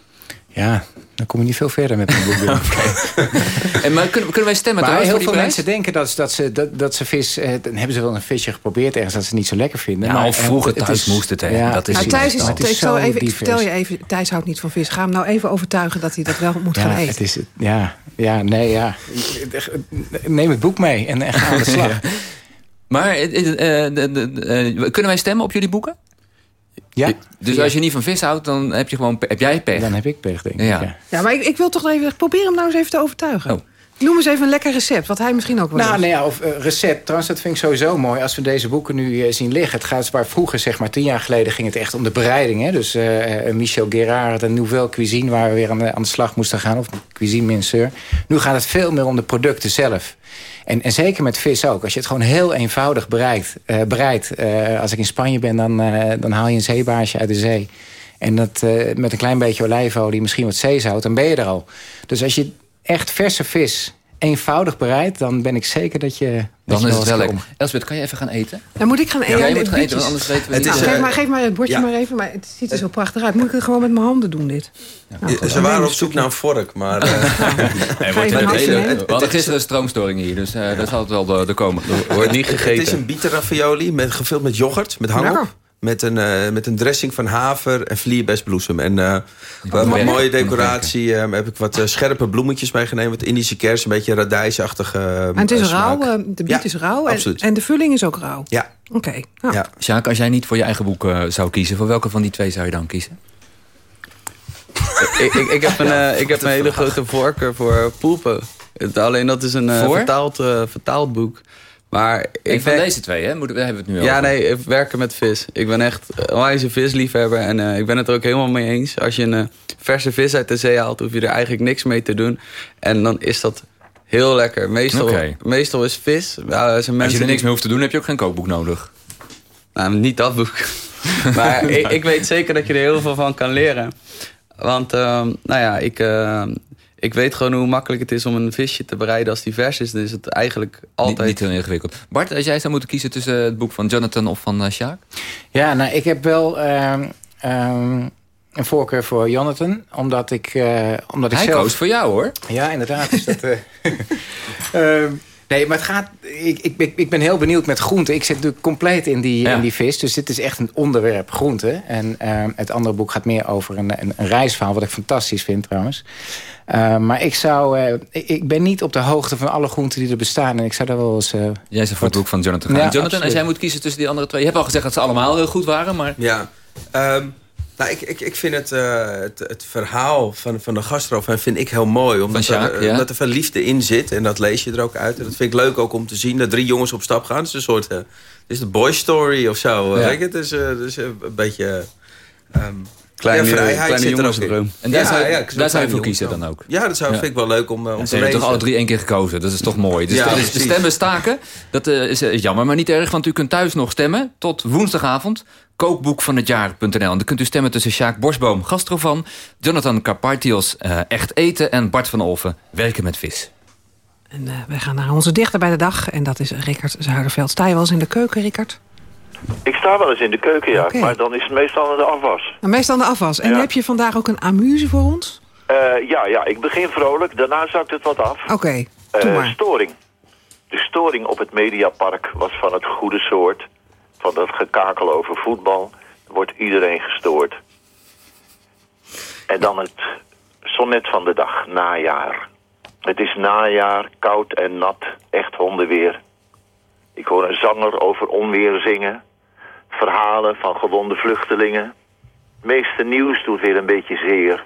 Ja, dan kom je niet veel verder met een boek. En, maar kunnen, kunnen wij stemmen Maar trouwens heel veel prijs? mensen denken dat, dat, ze, dat, dat ze vis... eh, dan hebben ze wel een visje geprobeerd ergens dat ze het niet zo lekker vinden. Ja, maar, of vroeger het thuis is- moest het, hè. Ja, Dat is Nou. Thijs is, Maar het is ik, zal zo even, ik vertel je even, Thijs houdt niet van vis. Ga hem nou even overtuigen dat hij dat wel moet gaan Ja, eten. het is, ja, ja, nee, ja. Neem het boek mee en, en ga aan de slag. Maar eh, eh, kunnen wij stemmen op jullie boeken? Ja. Dus als je niet van vis houdt, dan heb, je gewoon, heb jij pech. Dan heb ik pech, denk ik. Ja. ja. Ja, maar ik, ik wil toch even... Probeer hem nou eens even te overtuigen. Oh. Noem eens even een lekker recept, wat hij misschien ook wel Nou, nee, ja, of eh, recept. Trouwens, dat vind ik sowieso mooi. Als we deze boeken nu eh, zien liggen. Het gaat waar vroeger, zeg maar tien jaar geleden, ging het echt om de bereiding. Hè? Dus eh, eh, Michel Gerard en Nouvelle Cuisine, waar we weer aan de, aan de slag moesten gaan. Of Cuisine Minceur. Nu gaat het veel meer om de producten zelf. En, en zeker met vis ook. Als je het gewoon heel eenvoudig bereidt, eh, bereidt. eh, als ik in Spanje ben, dan, eh, dan haal je een zeebaasje uit de zee. En dat, met een klein beetje olijfolie, misschien wat zeezout, dan ben je er al. Dus als je echt verse vis eenvoudig bereidt... dan ben ik zeker dat je... dat Dan je is wel het wel lekker. Elsbeth, kan je even gaan eten? Dan moet ik gaan eten. Ja, jij de moet gaan eten, anders weten we Het niet. is, Nou, eh, geef, maar, geef maar het bordje ja. maar even. Maar het ziet er zo prachtig uit. Moet ik het gewoon met mijn handen doen, dit? Nou, Ja, Ze waren op zoek naar een vork, maar... eh, wordt een het hele- we hadden gisteren stroomstoring hier, dus eh daar zal het wel er komen. Wordt niet Het gegeten. is een bieten ravioli met, gevuld met yoghurt, met hangop. Met een, eh, met een dressing van haver en vlierbesbloesem. En eh wat werken. mooie decoratie. eh, heb ik wat scherpe bloemetjes meegenomen. Wat Indische kers, een beetje radijsachtige eh, En het is rauw, de biet Ja, is rauw. En, absoluut. en de vulling is ook rauw. Ja, Oké. nou. ja. Sjaak, als jij niet voor je eigen boek zou kiezen, voor welke van die twee zou je dan kiezen? ik, ik, ik heb een, eh, ik heb een hele grote voorkeur voor Poelpo. Het- Alleen dat is een vertaald, eh, vertaald boek. Maar ik van deze twee, hè? Moeten we- hebben we het nu Ja, over. nee, werken met vis. Ik ben echt een visliefhebber. En eh, ik ben het er ook helemaal mee eens. Als je een eh, verse vis uit de zee haalt, hoef je er eigenlijk niks mee te doen. En dan is dat heel lekker. Meestal, meestal is vis... Zijn Als je er niks mee hoeft te doen, heb je ook geen kookboek nodig. Nou, niet dat boek. maar ik, ik weet zeker dat je er heel veel van kan leren. Want, ehm, nou ja, ik, eh, ik weet gewoon hoe makkelijk het is om een visje te bereiden als die vers is. Dan is het eigenlijk altijd... Niet, niet heel ingewikkeld. Bart, als jij zou moeten kiezen tussen het boek van Jonathan of van eh, Sjaak? Ja, nou, ik heb wel ehm, ehm, een voorkeur voor Jonathan. Omdat ik, eh, omdat ik Hij zelf... koos voor jou, hoor. Ja, inderdaad. Is dat, eh, Ehm, nee, maar het gaat... Ik, ik, ik- ben heel benieuwd met groenten. Ik zit natuurlijk compleet in die, Ja. in die vis. Dus dit is echt een onderwerp groenten. En ehm, het andere boek gaat meer over een, een, een reisverhaal... wat ik fantastisch vind trouwens. Ehm, maar ik zou... eh, ik, ik ben niet op de hoogte van alle groenten die er bestaan. En ik zou daar wel eens... eh, Jij zou voor het boek van Jonathan gaan. Ja, Jonathan, als absoluut. jij moet kiezen tussen die andere twee... Je hebt al gezegd dat ze allemaal heel goed waren, maar... Ja. Ehm, nou, ik, ik, ik vind het, eh, het, het verhaal van, van de gastrofan vind ik heel mooi. Omdat, er, ja. omdat er veel liefde in zit. En dat lees je er ook uit. En dat vind ik leuk ook om te zien. Dat drie jongens op stap gaan. Het is een soort... eh, het is de boy story of zo. Ja. Weet je? Het is, eh, het is een beetje... ehm Kleine- ja, vrijheid kleine zit er ook in. jongensdroom. En daar zou daar zou je voor kiezen dan ook? Ja, dat zou, Ja. vind ik wel leuk om, eh, om Ze te toch alle drie één keer gekozen. Dat is toch mooi. Dus, Ja, dat is- de stemmen staken. Dat eh, is eh, jammer, maar niet erg. Want u kunt thuis nog stemmen. Tot woensdagavond. Kookboek van het jaar.nl. En dan kunt u stemmen tussen Sjaak Borsboom, gastrovan... Jonathan Carpartios, eh, Echt Eten... en Bart van Olven, Werken met Vis. En eh, wij gaan naar onze dichter bij de dag. En dat is Rickert Zuiderveld. Sta je wel eens in de keuken, Rickert? Ik sta wel eens in de keuken, ja. Maar dan is het meestal aan de afwas. Meestal aan de afwas. En Ja. heb je vandaag ook een amuse voor ons? Eh, ja, ja, ik begin vrolijk. Daarna zakt het wat af. Oké, Eh, maar. storing. De storing op het Mediapark was van het goede soort. Van dat gekakel over voetbal wordt iedereen gestoord. En dan het sonnet van de dag, najaar. Het is najaar, koud en nat, echt hondenweer. Ik hoor een zanger over onweer zingen. Verhalen van gewonde vluchtelingen. Meeste nieuws doet weer een beetje zeer.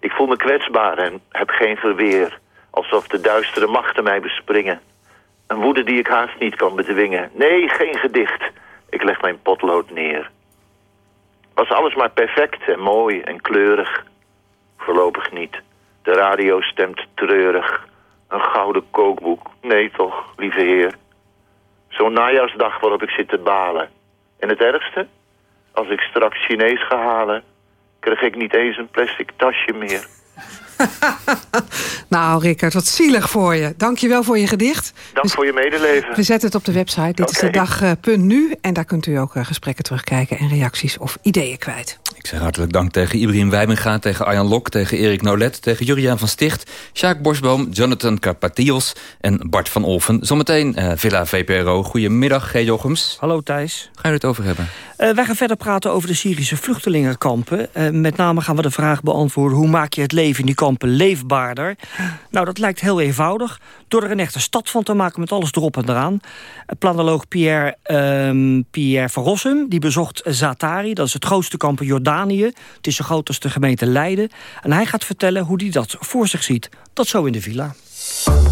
Ik voel me kwetsbaar en heb geen verweer. Alsof de duistere machten mij bespringen. Een woede die ik haast niet kan bedwingen. Nee, geen gedicht. Ik leg mijn potlood neer. Was alles maar perfect en mooi en kleurig. Voorlopig niet. De radio stemt treurig. Een gouden kookboek. Nee toch, lieve heer. zo'n najaarsdag waarop ik zit te balen. En het ergste, als ik straks Chinees ga halen, krijg ik niet eens een plastic tasje meer. Nou, Rickert, wat zielig voor je. Dank je wel voor je gedicht. Dank voor je medeleven. We zetten het op de website. Dit is de dag eh, punt nu. En daar kunt u ook eh, gesprekken terugkijken en reacties of ideeën kwijt. Ik zeg hartelijk dank tegen Ibrahim Wijminga, tegen Arjan Lok... tegen Erik Nolet, tegen Juriaan van Sticht... Sjaak Bosboom, Jonathan Carpatios en Bart van Olven. Zometeen uh, Villa VPRO. Goedemiddag, G. Jochems. Hallo Thijs. Ga je het over hebben? Uh, wij gaan verder praten over de Syrische vluchtelingenkampen. Uh, met name gaan we de vraag beantwoorden... hoe maak je het leven in die kampen leefbaarder? Nou, dat lijkt heel eenvoudig. Door er een echte stad van te maken met alles erop en eraan. Planoloog Pierre, um, Pierre van die bezocht Zatari. Dat is het grootste kamp in Jordanië. Het is zo groot als de gemeente Leiden. En hij gaat vertellen hoe hij dat voor zich ziet. Dat zo in de villa.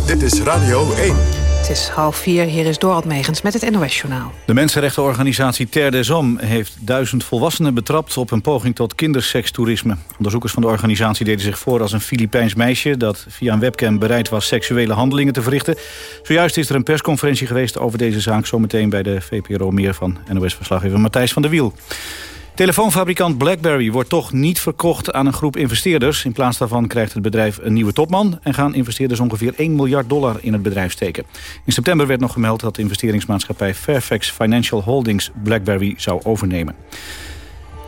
Dit is Radio 1. Het is half vier, hier is Dorald Megens met het NOS-journaal. De mensenrechtenorganisatie Terre des Hommes heeft duizend volwassenen betrapt... op een poging tot kindersekstoerisme. Onderzoekers van de organisatie deden zich voor als een Filipijns meisje... dat via een webcam bereid was seksuele handelingen te verrichten. Zojuist is er een persconferentie geweest over deze zaak... zometeen bij de VPRO meer van NOS-verslaggever Matthijs van der Wiel. Telefoonfabrikant BlackBerry wordt toch niet verkocht aan een groep investeerders. In plaats daarvan krijgt het bedrijf een nieuwe topman... en gaan investeerders ongeveer 1 miljard dollar in het bedrijf steken. In september werd nog gemeld dat de investeringsmaatschappij Fairfax Financial Holdings BlackBerry zou overnemen.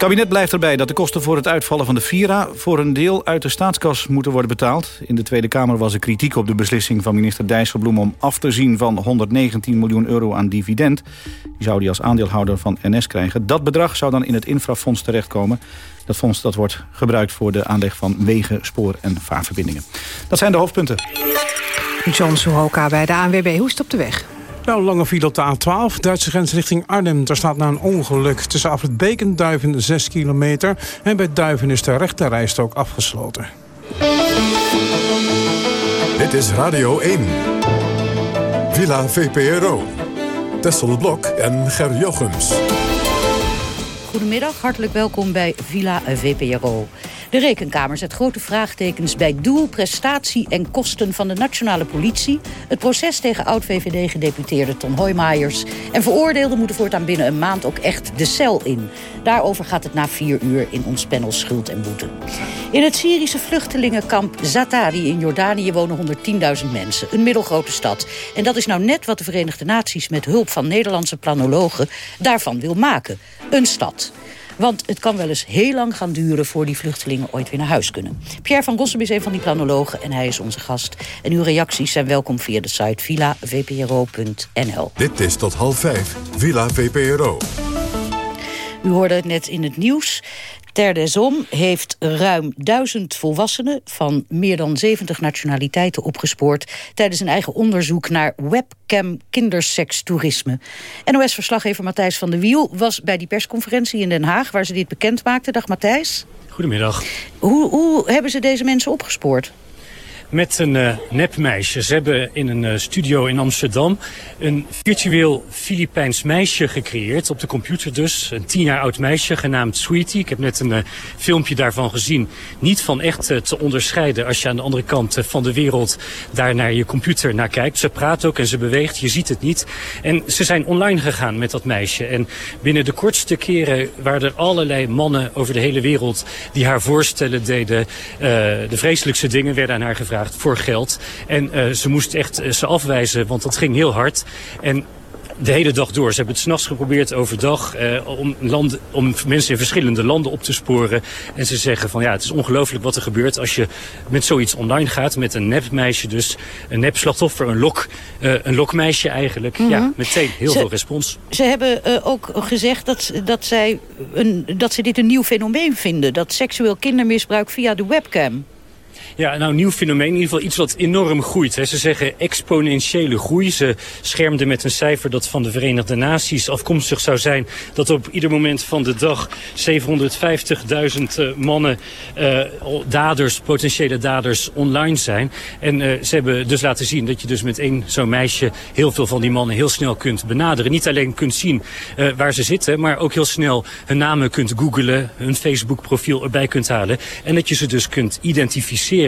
Kabinet blijft erbij dat de kosten voor het uitvallen van de Vira... voor een deel uit de staatskas moeten worden betaald. In de Tweede Kamer was er kritiek op de beslissing van minister Dijsselbloem... om af te zien van 119 miljoen euro aan dividend. Die zou die als aandeelhouder van NS krijgen. Dat bedrag zou dan in het infrafonds terechtkomen. Dat fonds dat wordt gebruikt voor de aanleg van wegen, spoor- en vaarverbindingen. Dat zijn de hoofdpunten. John Suhoka bij de ANWB. Hoe is het op de weg? Nou, lange file op de A12, Duitse grens richting Arnhem. Daar staat na een ongeluk tussen Afrit Beek en Duiven 6 kilometer. En bij Duiven is de rechterrijstrook afgesloten. Dit is Radio 1. Villa VPRO. Tessel Blok en Ger Jochems. Goedemiddag, hartelijk welkom bij Villa VPRO. De Rekenkamer zet grote vraagtekens bij doel, prestatie en kosten van de nationale politie. Het proces tegen oud-VVD-gedeputeerde Ton Hoijmaijers. En veroordeelden moeten voortaan binnen een maand ook echt de cel in. Daarover gaat het na vier uur in ons panel Schuld en Boete. In het Syrische vluchtelingenkamp Zatari in Jordanië wonen 110.000 mensen. Een middelgrote stad. En dat is nou net wat de Verenigde Naties met hulp van Nederlandse planologen daarvan wil maken. Een stad. Want het kan wel eens heel lang gaan duren... voor die vluchtelingen ooit weer naar huis kunnen. Pierre van Rossum is een van die planologen en hij is onze gast. En uw reacties zijn welkom via de site villavpro.nl. Dit is tot half vijf, Villa VPRO. U hoorde het net in het nieuws. Ter des Om heeft ruim duizend volwassenen van meer dan 70 nationaliteiten opgespoord tijdens een eigen onderzoek naar webcam kindersekstoerisme. NOS-verslaggever Matthijs van der Wiel was bij die persconferentie in Den Haag waar ze dit bekend maakten. Dag Matthijs. Goedemiddag. Hoe, hoe hebben ze deze mensen opgespoord? Met een uh, nepmeisje. Ze hebben in een uh, studio in Amsterdam een virtueel Filipijns meisje gecreëerd. Op de computer dus. Een tien jaar oud meisje genaamd Sweetie. Ik heb net een uh, filmpje daarvan gezien. Niet van echt te onderscheiden als je aan de andere kant van de wereld daar naar je computer naar kijkt. Ze praat ook en ze beweegt. Je ziet het niet. En ze zijn online gegaan met dat meisje. En binnen de kortste keren waren er allerlei mannen over de hele wereld die haar voorstellen deden. de vreselijkste dingen werden aan haar gevraagd voor geld. En uh, ze moest echt uh, ze afwijzen, want dat ging heel hard. En de hele dag door. Ze hebben het s'nachts geprobeerd overdag uh, om, land, om mensen in verschillende landen op te sporen. En ze zeggen van ja, het is ongelooflijk wat er gebeurt als je met zoiets online gaat. Met een nepmeisje dus. Een nepslachtoffer, een, lok, uh, een lokmeisje eigenlijk. Mm -hmm. Ja, meteen heel ze, veel respons. Ze hebben uh, ook gezegd dat, dat, zij een, dat ze dit een nieuw fenomeen vinden. Dat seksueel kindermisbruik via de webcam. Ja, nou, nieuw fenomeen. In ieder geval iets wat enorm groeit. Ze zeggen exponentiële groei. Ze schermden met een cijfer dat van de Verenigde Naties afkomstig zou zijn... dat op ieder moment van de dag 750.000 uh, mannen, uh, daders, potentiële daders, online zijn. En uh, ze hebben dus laten zien dat je dus met één zo'n meisje... heel veel van die mannen heel snel kunt benaderen. Niet alleen kunt zien waar ze zitten, maar ook heel snel hun namen kunt googlen... hun Facebook-profiel erbij kunt halen. En dat je ze dus kunt identificeren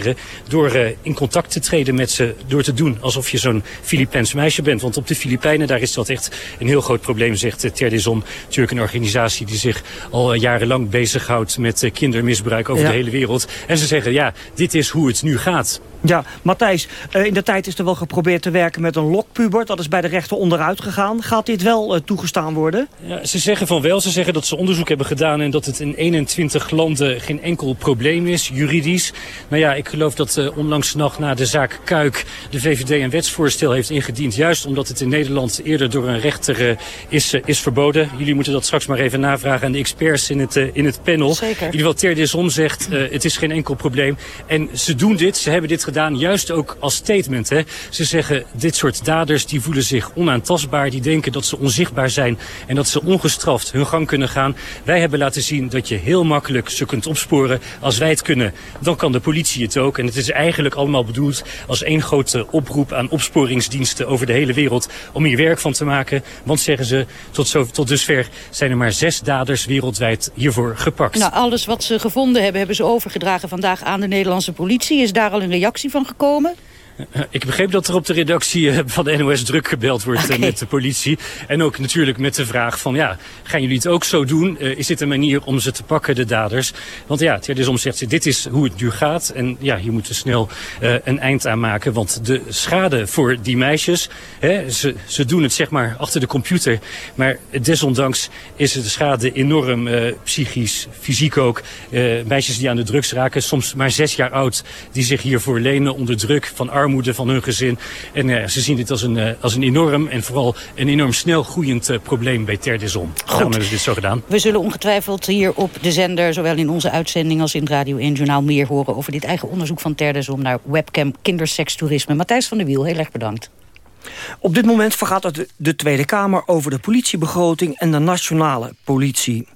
door uh, in contact te treden met ze, door te doen alsof je zo'n Filipijns meisje bent. Want op de Filipijnen, daar is dat echt een heel groot probleem, zegt uh, Terdizom. Natuurlijk een organisatie die zich al jarenlang bezighoudt met kindermisbruik over Ja. de hele wereld. En ze zeggen, ja, dit is hoe het nu gaat. Ja, Matthijs, eh, in de tijd is er wel geprobeerd te werken met een lokpuber. Dat is bij de rechter onderuit gegaan. Gaat dit wel eh, toegestaan worden? Ja, ze zeggen van wel. Ze zeggen dat ze onderzoek hebben gedaan... en dat het in 21 landen geen enkel probleem is, juridisch. Nou ja, ik geloof dat uh, onlangs nog na de zaak Kuik... de VVD een wetsvoorstel heeft ingediend. Juist omdat het in Nederland eerder door een rechter uh, is, uh, is verboden. Jullie moeten dat straks maar even navragen aan de experts in het, in het panel. Zeker. In ieder geval, Ter Desom zegt, het is geen enkel probleem. En ze doen dit, ze hebben dit gedaan juist ook als statement. Hè. Ze zeggen, dit soort daders die voelen zich onaantastbaar. Die denken dat ze onzichtbaar zijn en dat ze ongestraft hun gang kunnen gaan. Wij hebben laten zien dat je heel makkelijk ze kunt opsporen. Als wij het kunnen, dan kan de politie het ook. En het is eigenlijk allemaal bedoeld als één grote oproep aan opsporingsdiensten over de hele wereld. Om hier werk van te maken. Want zeggen ze, tot, zo, tot dusver zijn er maar zes daders wereldwijd hiervoor gepakt. Nou, alles wat ze gevonden hebben, hebben ze overgedragen vandaag aan de Nederlandse politie. Is daar al een reactie van gekomen? Ik begreep dat er op de redactie van de NOS druk gebeld wordt okay. met de politie. En ook natuurlijk met de vraag van, ja, gaan jullie het ook zo doen? Uh, is dit een manier om ze te pakken, de daders? Want ja, Terdesom zegt ze, dit is hoe het nu gaat. En ja, hier moeten we snel uh, een eind aan maken. Want de schade voor die meisjes, hè, ze, ze doen het zeg maar achter de computer. Maar desondanks is de schade enorm uh, psychisch, fysiek ook. meisjes die aan de drugs raken, soms maar zes jaar oud, die zich hiervoor lenen onder druk van armoede van hun gezin. En uh, ze zien dit als een, uh, als een enorm en vooral een enorm snel groeiend uh, probleem bij Terdesom. Daarom hebben ze dit zo gedaan. We zullen ongetwijfeld hier op de zender, zowel in onze uitzending als in het Radio 1 Journaal, meer horen over dit eigen onderzoek van Terdesom naar webcam kindersekstoerisme. Matthijs van der Wiel, heel erg bedankt. Op dit moment vergaat de Tweede Kamer over de politiebegroting en de nationale politie.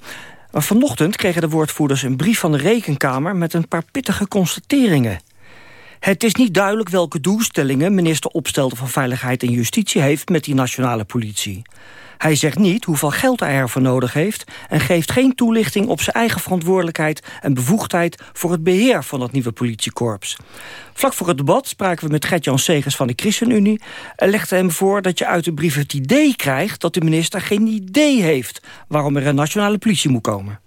Maar vanochtend kregen de woordvoerders een brief van de Rekenkamer met een paar pittige constateringen. Het is niet duidelijk welke doelstellingen minister Opstelten van Veiligheid en Justitie heeft met die nationale politie. Hij zegt niet hoeveel geld hij ervoor nodig heeft en geeft geen toelichting op zijn eigen verantwoordelijkheid en bevoegdheid voor het beheer van dat nieuwe politiekorps. Vlak voor het debat spraken we met Gert-Jan Segers van de ChristenUnie en legde hem voor dat je uit de brief het idee krijgt dat de minister geen idee heeft waarom er een nationale politie moet komen.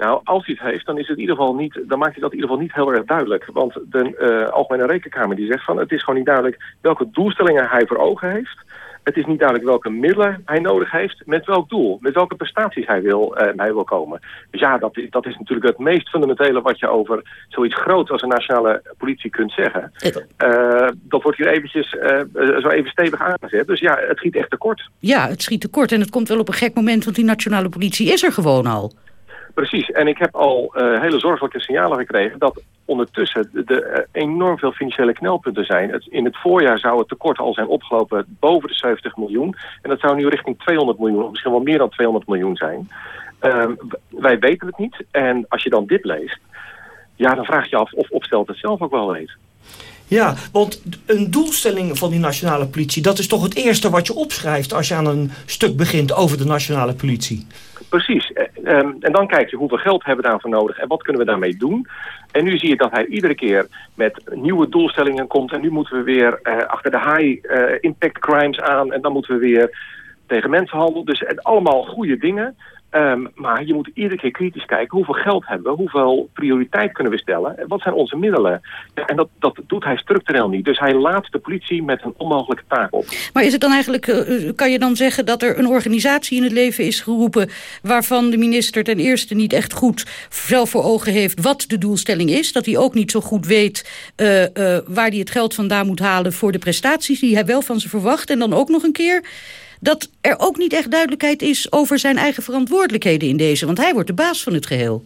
Nou, als hij het heeft, dan, is het in ieder geval niet, dan maakt hij dat in ieder geval niet heel erg duidelijk. Want de uh, Algemene Rekenkamer die zegt van... het is gewoon niet duidelijk welke doelstellingen hij voor ogen heeft. Het is niet duidelijk welke middelen hij nodig heeft. Met welk doel, met welke prestaties hij wil, uh, hij wil komen. Dus ja, dat, dat is natuurlijk het meest fundamentele... wat je over zoiets groots als een nationale politie kunt zeggen. Uh, dat wordt hier eventjes zo even stevig aangezet. Dus ja, het schiet echt tekort. Ja, het schiet tekort en het komt wel op een gek moment... want die nationale politie is er gewoon al. Precies, en ik heb al uh, hele zorgelijke signalen gekregen dat ondertussen er uh, enorm veel financiële knelpunten zijn. In het voorjaar zou het tekort al zijn opgelopen boven de 70 miljoen. En dat zou nu richting 200 miljoen, of misschien wel meer dan 200 miljoen zijn. Uh, wij weten het niet. En als je dan dit leest, ja, dan vraag je af of Opstelt het zelf ook wel weet. Ja, want een doelstelling van die nationale politie... dat is toch het eerste wat je opschrijft... als je aan een stuk begint over de nationale politie. Precies. Um, en dan kijk je hoeveel geld hebben we daarvoor nodig... en wat kunnen we daarmee doen. En nu zie je dat hij iedere keer met nieuwe doelstellingen komt... en nu moeten we weer uh, achter de high-impact uh, crimes aan... en dan moeten we weer tegen mensenhandel. Dus allemaal goede dingen... Um, maar je moet iedere keer kritisch kijken hoeveel geld hebben we, hoeveel prioriteit kunnen we stellen, en wat zijn onze middelen. En dat, dat doet hij structureel niet. Dus hij laat de politie met een onmogelijke taak op. Maar is het dan eigenlijk, uh, kan je dan zeggen dat er een organisatie in het leven is geroepen waarvan de minister ten eerste niet echt goed zelf voor ogen heeft wat de doelstelling is, dat hij ook niet zo goed weet uh, waar hij het geld vandaan moet halen voor de prestaties die hij wel van ze verwacht en dan ook nog een keer dat er ook niet echt duidelijkheid is over zijn eigen verantwoordelijkheden in deze. Want hij wordt de baas van het geheel.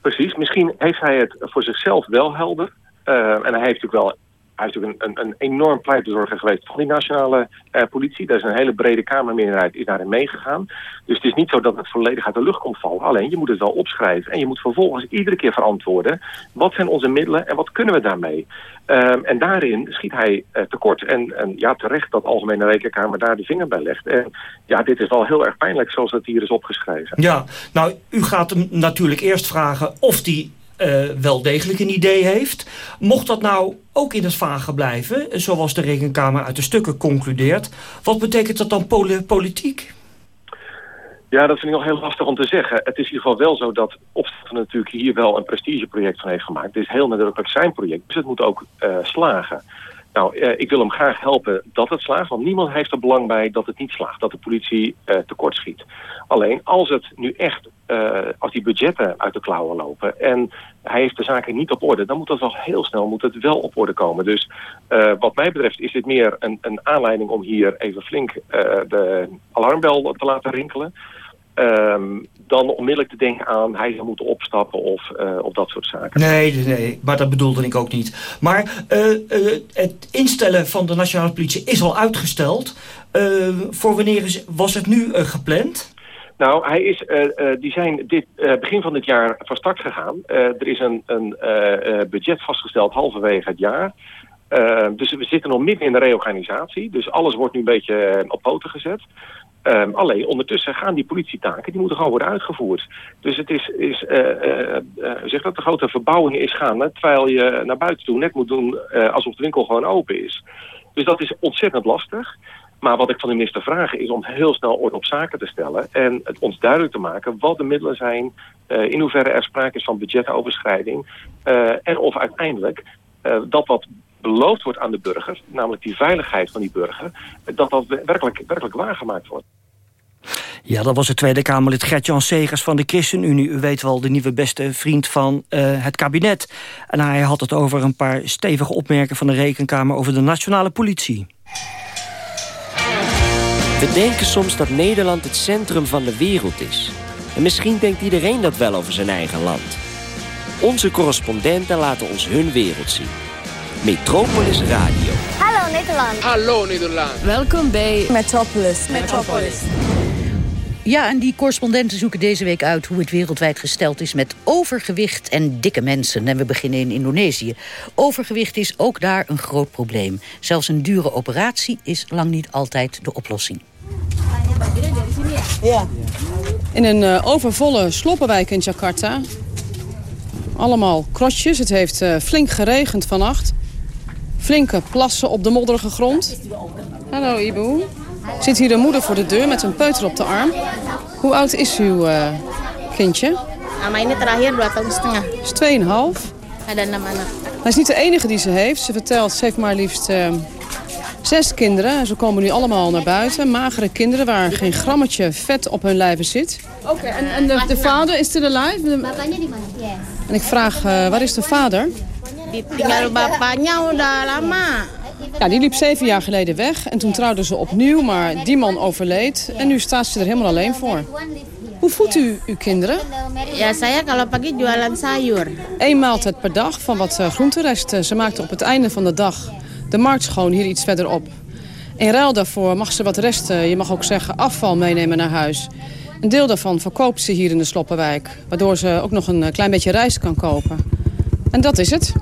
Precies. Misschien heeft hij het voor zichzelf wel helder. Uh, en hij heeft natuurlijk wel hij is natuurlijk een, een, een enorm pleitbezorger geweest van die nationale uh, politie. Daar is een hele brede kamermeerderheid is daarin meegegaan. Dus het is niet zo dat het volledig uit de lucht komt vallen. Alleen je moet het wel opschrijven. En je moet vervolgens iedere keer verantwoorden. Wat zijn onze middelen en wat kunnen we daarmee? Um, en daarin schiet hij uh, tekort. En, en ja, terecht dat Algemene Rekenkamer daar de vinger bij legt. En ja, dit is wel heel erg pijnlijk zoals het hier is opgeschreven. Ja, nou, u gaat hem natuurlijk eerst vragen of die wel degelijk een idee heeft. Mocht dat nou ook in het vage blijven, zoals de Rekenkamer uit de stukken concludeert... wat betekent dat dan politiek? Ja, dat vind ik nog heel lastig om te zeggen. Het is in ieder geval wel zo dat Opstelten natuurlijk hier wel een prestigeproject van heeft gemaakt. Het is heel nadrukkelijk zijn project, dus het moet ook uh, slagen. Nou, uh, ik wil hem graag helpen dat het slaagt, want niemand heeft er belang bij dat het niet slaagt, dat de politie uh, tekortschiet. Alleen als het nu echt, als die budgetten uit de klauwen lopen en hij heeft de zaken niet op orde, dan moet dat wel heel snel moet het wel op orde komen. Dus wat mij betreft is dit meer een, een aanleiding om hier even flink de alarmbel te laten rinkelen. Um, dan onmiddellijk te denken aan hij zou moeten opstappen of, uh, of dat soort zaken. Nee, nee, maar dat bedoelde ik ook niet. Maar uh, uh, het instellen van de nationale politie is al uitgesteld. voor wanneer is, was het nu gepland? Nou, hij is, die zijn dit, begin van dit jaar van start gegaan. er is een, een budget vastgesteld halverwege het jaar. dus we zitten nog midden in de reorganisatie. Dus alles wordt nu een beetje op poten gezet. Um, alleen ondertussen gaan die politietaken, die moeten gewoon worden uitgevoerd. Dus het is, is uh, zeg dat de grote verbouwing is gaan, terwijl je naar buiten toe net moet doen alsof de winkel gewoon open is. Dus dat is ontzettend lastig. Maar wat ik van de minister vraag is om heel snel orde op zaken te stellen en het ons duidelijk te maken wat de middelen zijn, in hoeverre er sprake is van budgetoverschrijding en of uiteindelijk dat wat beloofd wordt aan de burger, namelijk die veiligheid van die burger, dat dat werkelijk, werkelijk waargemaakt wordt. Ja, dat was het Tweede Kamerlid Gert-Jan Segers van de ChristenUnie. U weet wel, de nieuwe beste vriend van uh, het kabinet. En hij had het over een paar stevige opmerkingen van de Rekenkamer... over de nationale politie. We denken soms dat Nederland het centrum van de wereld is. En misschien denkt iedereen dat wel over zijn eigen land. Onze correspondenten laten ons hun wereld zien. Metropolis Radio. Hallo Nederland. Hallo Nederland. Welkom bij Metropolis. Metropolis. Ja, en die correspondenten zoeken deze week uit hoe het wereldwijd gesteld is met overgewicht en dikke mensen. En we beginnen in Indonesië. Overgewicht is ook daar een groot probleem. Zelfs een dure operatie is lang niet altijd de oplossing. Ja. In een uh, overvolle sloppenwijk in Jakarta. Allemaal krotjes. Het heeft uh, flink geregend vannacht. Flinke plassen op de modderige grond. Hallo Ibu. Zit hier de moeder voor de deur met een peuter op de arm. Hoe oud is uw uh, kindje? Terakhir dua tahun setengah. Is 2,5. Ada enam anak. Hij is niet de enige die ze heeft. Ze vertelt, ze heeft maar liefst uh, zes kinderen. En ze komen nu allemaal naar buiten. Magere kinderen waar geen grammetje vet op hun lijven zit. Oké, okay, en, en de, de, vader is still alive? En ik vraag, uh, waar is de vader? Tinggal bapaknya udah lama. Ja, die liep zeven jaar geleden weg en toen trouwden ze opnieuw, maar die man overleed. En nu staat ze er helemaal alleen voor. Hoe voedt u uw kinderen? Ja, saya kalau pagi jualan sayur. Eén maaltijd per dag van wat uh, groenteresten. Ze maakte op het einde van de dag de markt schoon hier iets verderop. In ruil daarvoor mag ze wat resten, je mag ook zeggen afval meenemen naar huis. Een deel daarvan verkoopt ze hier in de Sloppenwijk. Waardoor ze ook nog een eh, klein beetje rijst kan kopen. En dat is het.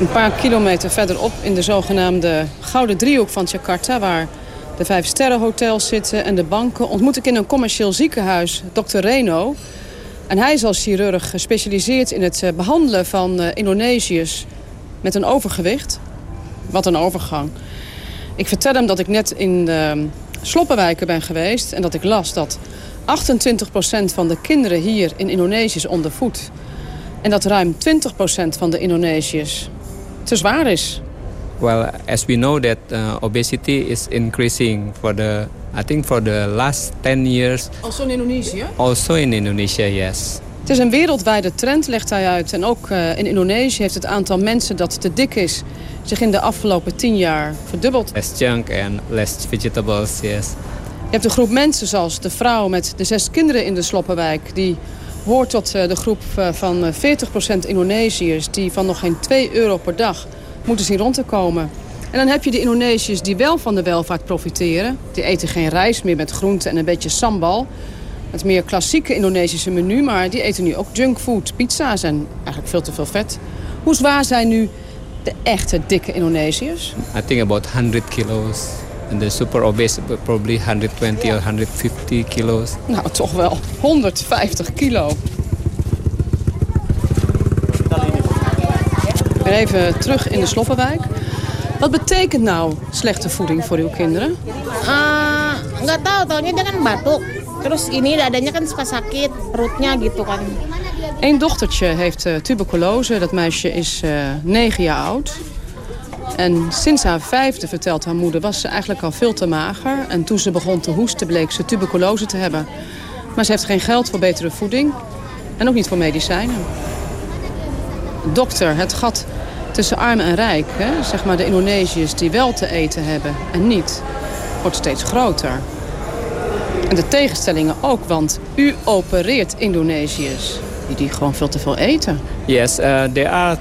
Een paar kilometer verderop in de zogenaamde Gouden Driehoek van Jakarta... waar de vijf sterrenhotels zitten en de banken... ontmoet ik in een commercieel ziekenhuis dokter Reno. En hij is als chirurg gespecialiseerd in het eh, behandelen van uh, Indonesiërs... met een overgewicht. Wat een overgang. Ik vertel hem dat ik net in de sloppenwijken ben geweest... en dat ik las dat 28% van de kinderen hier in Indonesië is ondervoed. En dat ruim 20% van de Indonesiërs te zwaar is. Well, as we know that uh, obesity is increasing for the I think for the last 10 years. Also in Indonesië? Also in Indonesia, yes. Het is een wereldwijde trend, legt hij uit. En ook uh, in Indonesië heeft het aantal mensen dat te dik is... zich in de afgelopen tien jaar verdubbeld. Less junk and less vegetables, yes. Je hebt een groep mensen zoals de vrouw met de zes kinderen in de Sloppenwijk... die hoort tot uh, de groep uh, van 40% Indonesiërs... die van nog geen 2 euro per dag moeten zien rond te komen. En dan heb je de Indonesiërs die wel van de welvaart profiteren. Die eten geen rijst meer met groenten en een beetje sambal. Het meer klassieke Indonesische menu, maar die eten nu ook junkfood, pizza's en eigenlijk veel te veel vet. Hoe zwaar zijn nu de echte dikke Indonesiërs? I think about 100 kilos. And the super obese, probably 120 or 150 kilos. Nou, toch wel 150 kilo. Weer even terug in de Sloppenwijk. Wat betekent nou slechte voeding voor uw kinderen? Ah, nggak tahu, taunya dia kan batuk. Terus ini dadanya kan suka sakit, perutnya gitu kan. Eén dochtertje heeft eh, tuberculose. Dat meisje is eh 9 jaar oud. En sinds haar vijfde, vertelt haar moeder, was ze eigenlijk al veel te mager. En toen ze begon te hoesten, bleek ze tuberculose te hebben. Maar ze heeft geen geld voor betere voeding. En ook niet voor medicijnen. Dokter, het gat tussen arm en rijk, hè, zeg maar de Indonesiërs die wel te eten hebben en niet, wordt steeds groter. En de tegenstellingen ook, want u opereert Indonesiërs die, gewoon veel te veel eten. Yes, uh, there are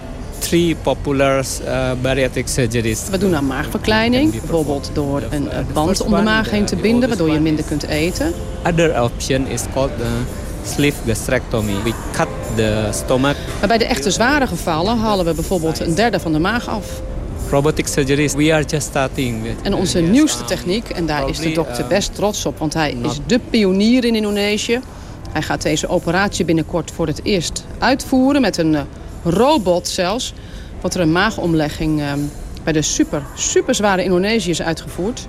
three popular uh, bariatric surgeries. We doen aan maagverkleining, bijvoorbeeld door een eh, band om de maag heen te binden, waardoor je minder kunt eten. Other option is called the sleeve gastrectomy. We cut the stomach. Maar bij de echte zware gevallen halen we bijvoorbeeld een derde van de maag af. Robotic surgeries, we are just starting. With En onze nieuwste techniek, en daar is de dokter best trots op... want hij is de pionier in Indonesië. Hij gaat deze operatie binnenkort voor het eerst uitvoeren... met een eh, robot zelfs. Wordt er een maagomlegging eh, bij de super, super zware Indonesiërs uitgevoerd.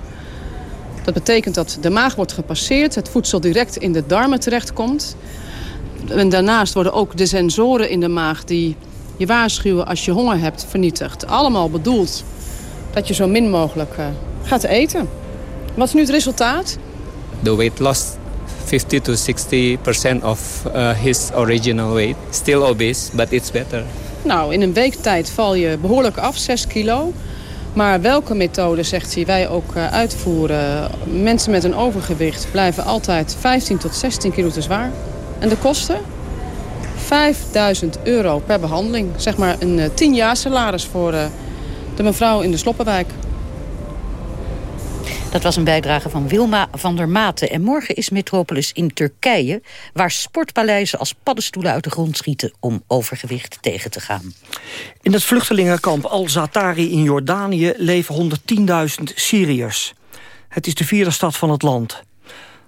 Dat betekent dat de maag wordt gepasseerd... het voedsel direct in de darmen terechtkomt. En daarnaast worden ook de sensoren in de maag... die je waarschuwen als je honger hebt vernietigd. Allemaal bedoeld dat je zo min mogelijk eh, gaat eten. Wat is nu het resultaat? The weight loss 50 to 60 percent of uh, his original weight. Still obese, but it's better. Nou, in een week tijd val je behoorlijk af, 6 kilo. Maar welke methode, zegt hij, wij ook eh, uitvoeren... mensen met een overgewicht blijven altijd 15 tot 16 kilo te zwaar. En de kosten? 5000 euro per behandeling. Zeg maar een uh, 10 jaar salaris voor uh, de mevrouw in de Sloppenwijk. Dat was een bijdrage van Wilma van der Maten. En morgen is Metropolis in Turkije... waar sportpaleizen als paddenstoelen uit de grond schieten... om overgewicht tegen te gaan. In het vluchtelingenkamp Al-Zatari in Jordanië leven 110.000 Syriërs. Het is de vierde stad van het land.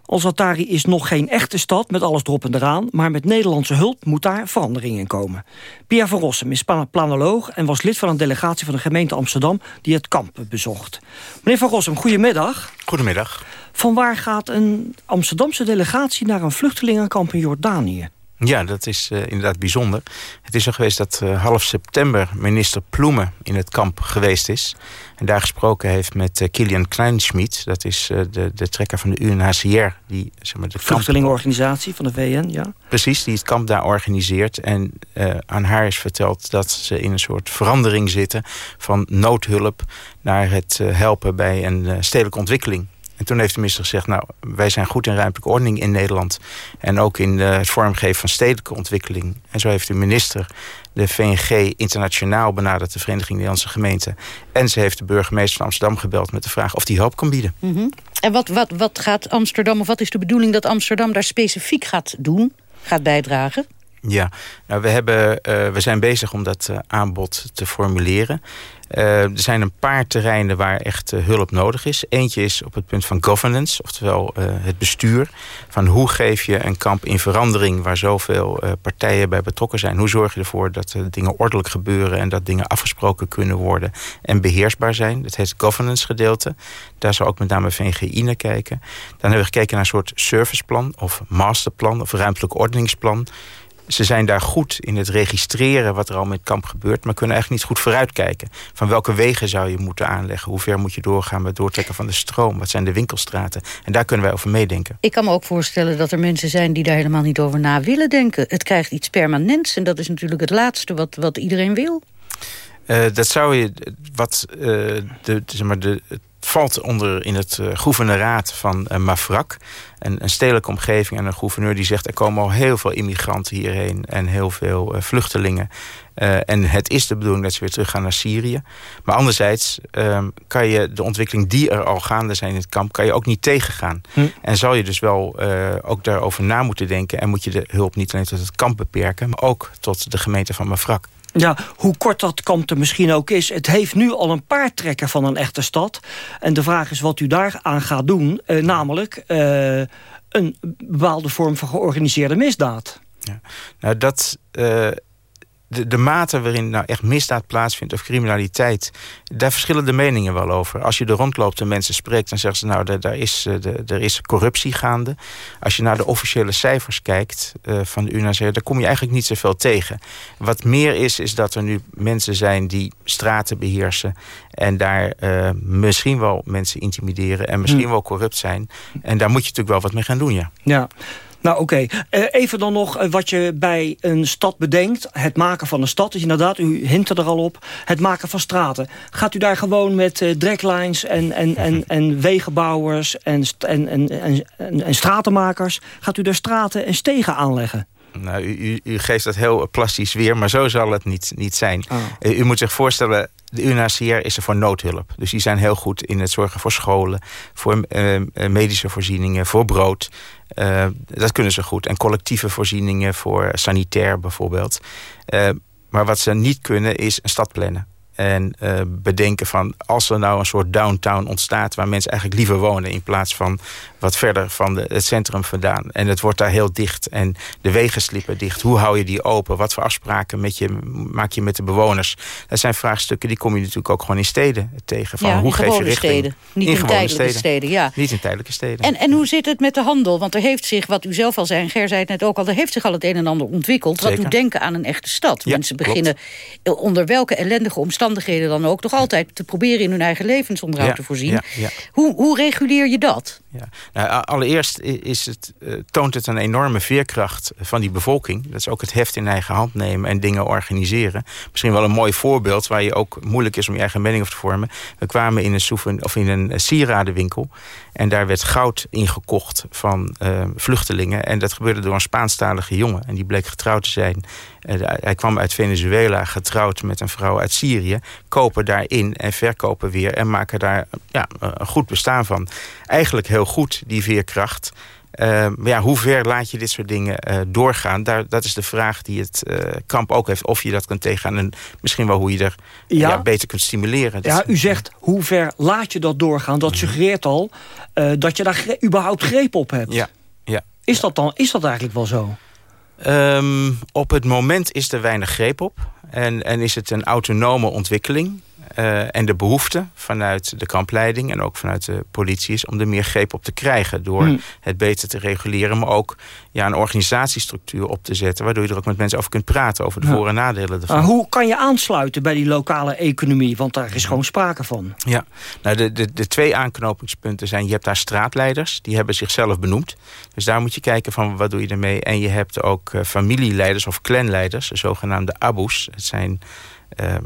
Al-Zatari is nog geen echte stad met alles erop en eraan... maar met Nederlandse hulp moet daar verandering in komen. Pia van Rossum is planoloog en was lid van een delegatie van de gemeente Amsterdam... die het kamp bezocht. Meneer van Rossum, goedemiddag. Goedemiddag. Van waar gaat een Amsterdamse delegatie naar een vluchtelingenkamp in Jordanië? Ja, dat is uh, inderdaad bijzonder. Het is zo geweest dat uh, half september minister Ploemen in het kamp geweest is. En daar gesproken heeft met uh, Kilian Kleinschmidt. Dat is de, de trekker van de UNHCR. Die, zeg maar, de Vluchtelingenorganisatie van de VN, ja. Precies, die het kamp daar organiseert. En aan haar is verteld dat ze in een soort verandering zitten... van noodhulp naar het helpen bij een stedelijke ontwikkeling. En toen heeft de minister gezegd, nou, wij zijn goed in ruimtelijke ordening in Nederland. En ook in uh, het vormgeven van stedelijke ontwikkeling. En zo heeft de minister de VNG internationaal benaderd, de Vereniging Nederlandse Gemeenten. En ze heeft de burgemeester van Amsterdam gebeld met de vraag of die hulp kan bieden. -hmm. En wat, wat, wat gaat Amsterdam, of wat is de bedoeling dat Amsterdam daar specifiek gaat doen, gaat bijdragen? Ja, nou, we, hebben, uh, we zijn bezig om dat uh, aanbod te formuleren. Uh, er zijn een paar terreinen waar echt hulp nodig is. Eentje is op het punt van governance, oftewel het bestuur. Van hoe geef je een kamp in verandering waar zoveel partijen bij betrokken zijn? Hoe zorg je ervoor dat dingen ordelijk gebeuren en dat dingen afgesproken kunnen worden en beheersbaar zijn? Dat heet governance gedeelte. Daar zou ook met name VNGI naar kijken. Dan hebben we gekeken naar een soort serviceplan of masterplan of ruimtelijk ordeningsplan ze zijn daar goed in het registreren wat er al met kamp gebeurt... maar kunnen eigenlijk niet goed vooruitkijken. Van welke wegen zou je moeten aanleggen? Hoe ver moet je doorgaan met doortrekken van de stroom? Wat zijn de winkelstraten? En daar kunnen wij over meedenken. Ik kan me ook voorstellen dat er mensen zijn die daar helemaal niet over na willen denken. Het krijgt iets permanents en dat is natuurlijk het laatste wat, wat iedereen wil. Uh, dat zou je... Wat, uh, de, zeg maar de, het valt onder in het uh, gouverneraat van uh, Mafrak. Een, een stedelijke omgeving en een gouverneur die zegt... er komen al heel veel immigranten hierheen en heel veel uh, vluchtelingen. en het is de bedoeling dat ze weer teruggaan naar Syrië. Maar anderzijds ehm, kan je de ontwikkeling die er al gaande zijn in het kamp... kan je ook niet tegengaan. Hm. En zal je dus wel ook daarover na moeten denken... en moet je de hulp niet alleen tot het kamp beperken... maar ook tot de gemeente van Mafrak. Ja, hoe kort dat kamp er misschien ook is... het heeft nu al een paar trekken van een echte stad. En de vraag is wat u daaraan gaat doen. Uh, namelijk uh, een bepaalde vorm van georganiseerde misdaad. Ja. Nou, dat... Uh de, de mate waarin nou echt misdaad plaatsvindt of criminaliteit... daar verschillen de meningen wel over. Als je er rondloopt en mensen spreekt, dan zeggen ze... nou, daar is, er is corruptie gaande. Als je naar de officiële cijfers kijkt uh, van de UNHCR... daar kom je eigenlijk niet zoveel tegen. Wat meer is, is dat er nu mensen zijn die straten beheersen... en daar uh, misschien wel mensen intimideren en misschien hm. wel corrupt zijn. En daar moet je natuurlijk wel wat mee gaan doen, ja. Ja. Nou oké, uh, even dan nog uh, wat je bij een stad bedenkt. Het maken van een stad, dus inderdaad, u hint er al op. Het maken van straten. Gaat u daar gewoon met uh, draglines en, en, en, en wegenbouwers en, en, en, en, en stratenmakers... gaat u daar straten en stegen aanleggen? Nou, u, u, geeft dat heel plastisch weer, maar zo zal het niet, niet zijn. Oh. U moet zich voorstellen, de UNHCR is er voor noodhulp. Dus die zijn heel goed in het zorgen voor scholen... voor uh, medische voorzieningen, voor brood. Uh, dat kunnen ze goed. En collectieve voorzieningen voor sanitair bijvoorbeeld. Uh, maar wat ze niet kunnen is een stad plannen. En uh, bedenken van als er nou een soort downtown ontstaat... waar mensen eigenlijk liever wonen... in plaats van wat verder van de, het centrum vandaan. En het wordt daar heel dicht en de wegen slippen dicht. Hoe hou je die open? Wat voor afspraken met je, maak je met de bewoners? Dat zijn vraagstukken die kom je natuurlijk ook gewoon in steden tegen. Van, ja, hoe geef je richting? Steden. Niet in, in tijdelijke steden. steden. ja. Niet in tijdelijke steden. En, en hoe zit het met de handel? Want er heeft zich, wat u zelf al zei, en Ger zei het net ook al... er heeft zich al het een en ander ontwikkeld. Zeker. Wat doet denken aan een echte stad. Ja, Mensen beginnen klopt. onder welke ellendige omstandigheden dan ook... toch altijd te proberen in hun eigen levensonderhoud ja, te voorzien. Ja, ja. Hoe, hoe reguleer je dat? Ja. Nou, allereerst is het, uh, toont het een enorme veerkracht van die bevolking. Dat is ook het heft in eigen hand nemen en dingen organiseren. Misschien wel een mooi voorbeeld waar je ook moeilijk is om je eigen mening over te vormen. We kwamen in een, soeven, of in een sieradenwinkel en daar werd goud ingekocht van uh, vluchtelingen. En dat gebeurde door een Spaanstalige jongen. En die bleek getrouwd te zijn. Uh, hij kwam uit Venezuela, getrouwd met een vrouw uit Syrië. Kopen daarin en verkopen weer. En maken daar ja, een goed bestaan van. Eigenlijk heel goed, die veerkracht. Uh, maar ja, hoe ver laat je dit soort dingen uh, doorgaan? Daar, dat is de vraag die het uh, kamp ook heeft. Of je dat kunt tegengaan en misschien wel hoe je er ja. Ja, beter kunt stimuleren. Ja, u zegt hoe ver laat je dat doorgaan? Dat suggereert al dat je daar überhaupt greep op hebt. Ja. ja. Is, dat dan, is dat eigenlijk wel zo? Um, op het moment is er weinig greep op. En, en is het een autonome ontwikkeling. Uh, en de behoefte vanuit de kampleiding en ook vanuit de politie is om er meer greep op te krijgen door hmm. het beter te reguleren, maar ook ja, een organisatiestructuur op te zetten, waardoor je er ook met mensen over kunt praten over de ja. voor- en nadelen ervan. Maar hoe kan je aansluiten bij die lokale economie? Want daar is gewoon sprake van. Ja, nou de, de, de twee aanknopingspunten zijn, je hebt daar straatleiders, die hebben zichzelf benoemd. Dus daar moet je kijken van wat doe je ermee. En je hebt ook uh, familieleiders of clanleiders, de zogenaamde abus. Het zijn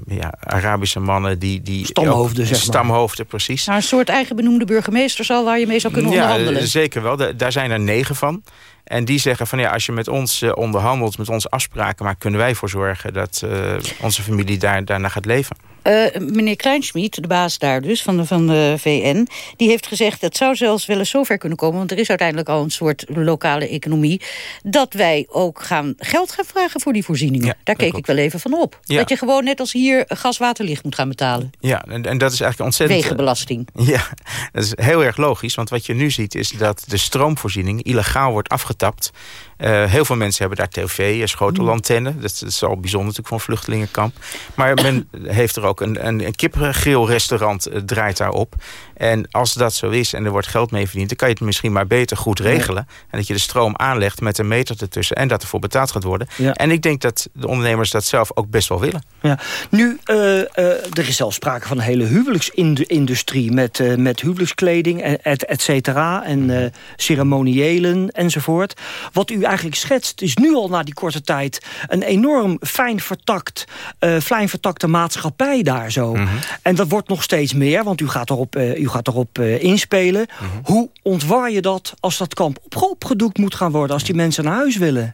ja, Arabische mannen die... die stamhoofden, zeg maar. Stamhoofden, precies. Nou, een soort eigen benoemde burgemeester zal waar je mee zou kunnen ja, onderhandelen. zeker wel. Daar zijn er negen van. En die zeggen van ja, als je met ons uh, onderhandelt, met ons afspraken maakt... kunnen wij ervoor zorgen dat uh, onze familie daar, daarna gaat leven. Uh, meneer Kleinschmidt, de baas daar dus van de, van de VN... die heeft gezegd het zou zelfs wel eens zover kunnen komen... want er is uiteindelijk al een soort lokale economie... dat wij ook gaan geld gaan vragen voor die voorzieningen. Ja, daar keek ik wel even van op. Ja. Dat je gewoon net als hier gas, water, licht moet gaan betalen. Ja, en, en dat is eigenlijk ontzettend... Wegenbelasting. Ja, dat is heel erg logisch. Want wat je nu ziet is dat de stroomvoorziening illegaal wordt afgetapt... Uh, heel veel mensen hebben daar tv, een schotelantenne. Dat, dat is al bijzonder natuurlijk voor een vluchtelingenkamp. Maar men heeft er ook een, een, een kipgrillrestaurant uh, draait daarop. En als dat zo is en er wordt geld mee verdiend... dan kan je het misschien maar beter goed regelen. Ja. En dat je de stroom aanlegt met een meter ertussen... en dat ervoor betaald gaat worden. Ja. En ik denk dat de ondernemers dat zelf ook best wel willen. Ja. Nu, uh, er is zelfs sprake van een hele huwelijksindustrie... met, met huwelijkskleding, et, et cetera, en ceremoniëlen enzovoort. Wat u eigenlijk schetst, is nu al na die korte tijd... een enorm fijn vertakt, fijn vertakte maatschappij daar zo. En dat wordt nog steeds meer, want u gaat erop, uh, u gaat erop uh, inspelen. Hoe ontwar je dat als dat kamp opgedoekt moet gaan worden... als die mensen naar huis willen?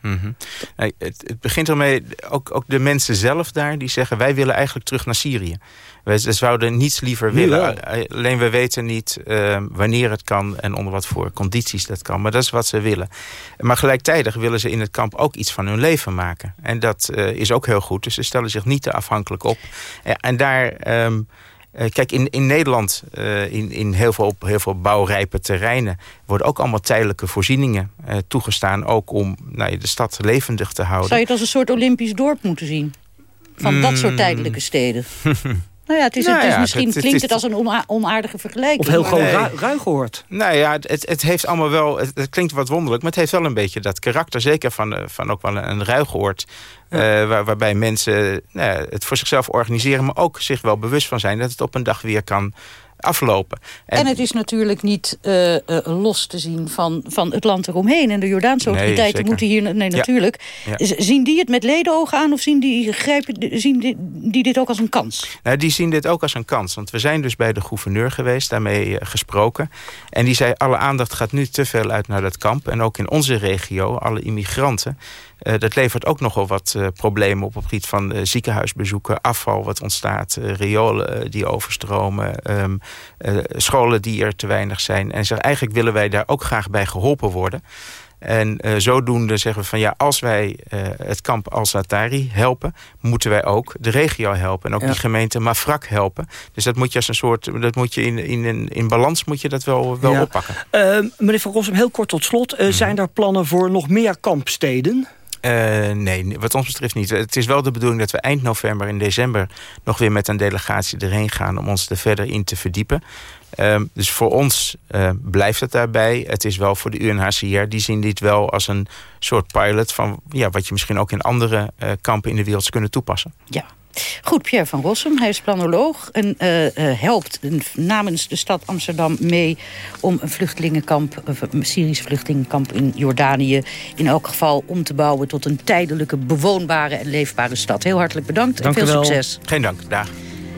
nee, het, het, begint ermee, ook, ook de mensen zelf daar... die zeggen, wij willen eigenlijk terug naar Syrië. Wij zouden niets liever willen. Alleen we weten niet uh, wanneer het kan en onder wat voor condities dat kan. Maar dat is wat ze willen. Maar gelijktijdig willen ze in het kamp ook iets van hun leven maken. En dat uh, is ook heel goed. Dus ze stellen zich niet te afhankelijk op. en daar... Um, uh, kijk, in, in Nederland, uh, in, in heel, veel, heel veel bouwrijpe terreinen... worden ook allemaal tijdelijke voorzieningen uh, toegestaan... ook om nou, de stad levendig te houden. Zou je het als een soort Olympisch dorp moeten zien? Van mm. dat soort tijdelijke steden? Nou ja, het is, nou het is misschien het, het, klinkt het als een onaardige vergelijking. Of heel gewoon nee. ruig, ruig gehoord. Nou ja, het, het heeft allemaal wel... Het, klinkt wat wonderlijk, maar het heeft wel een beetje dat karakter. Zeker van, van ook wel een, een. Ja. Uh, waar, waarbij mensen nou, het voor zichzelf organiseren... maar ook zich wel bewust van zijn dat het op een dag weer kan aflopen. En, en, het is natuurlijk niet uh, uh, los te zien van, van het land eromheen. En de Jordaanse autoriteiten nee, moeten hier... Nee, natuurlijk. Ja. Zien die het met ledenogen aan of zien die, grijpen, zien die, die, dit ook als een kans? Nou, die zien dit ook als een kans. Want we zijn dus bij de gouverneur geweest, daarmee uh, gesproken. En die zei, alle aandacht gaat nu te veel uit naar dat kamp. En ook in onze regio, alle immigranten... Uh, dat levert ook nogal wat uh, problemen op op het gebied van uh, ziekenhuisbezoeken, afval wat ontstaat, riolen die overstromen, um, scholen die er te weinig zijn. En zeg, eigenlijk willen wij daar ook graag bij geholpen worden. En uh, zodoende zeggen we van ja, als wij uh, het kamp Al-Zatari helpen... moeten wij ook de regio helpen. En ook ja. die gemeente Mafrak helpen. Dus dat moet je als een soort, dat moet je in, in, in balans moet je dat wel, wel ja. oppakken. Uh, meneer Van Rossum, heel kort tot slot. Mm. Zijn er plannen voor nog meer kampsteden? Uh, nee, wat ons betreft niet. Het is wel de bedoeling dat we eind november en december... nog weer met een delegatie erheen gaan om ons er verder in te verdiepen. Uh, dus voor ons uh, blijft het daarbij. Het is wel voor de UNHCR, die zien dit wel als een soort pilot... van ja, wat je misschien ook in andere uh, kampen in de wereld zou kunnen toepassen. Ja, Goed, Pierre van Rossum, hij is planoloog en uh, uh, helpt namens de stad Amsterdam mee om een vluchtelingenkamp, een Syrisch vluchtelingenkamp in Jordanië, in elk geval om te bouwen tot een tijdelijke, bewoonbare en leefbare stad. Heel hartelijk bedankt dank en veel succes. Geen dank, dag.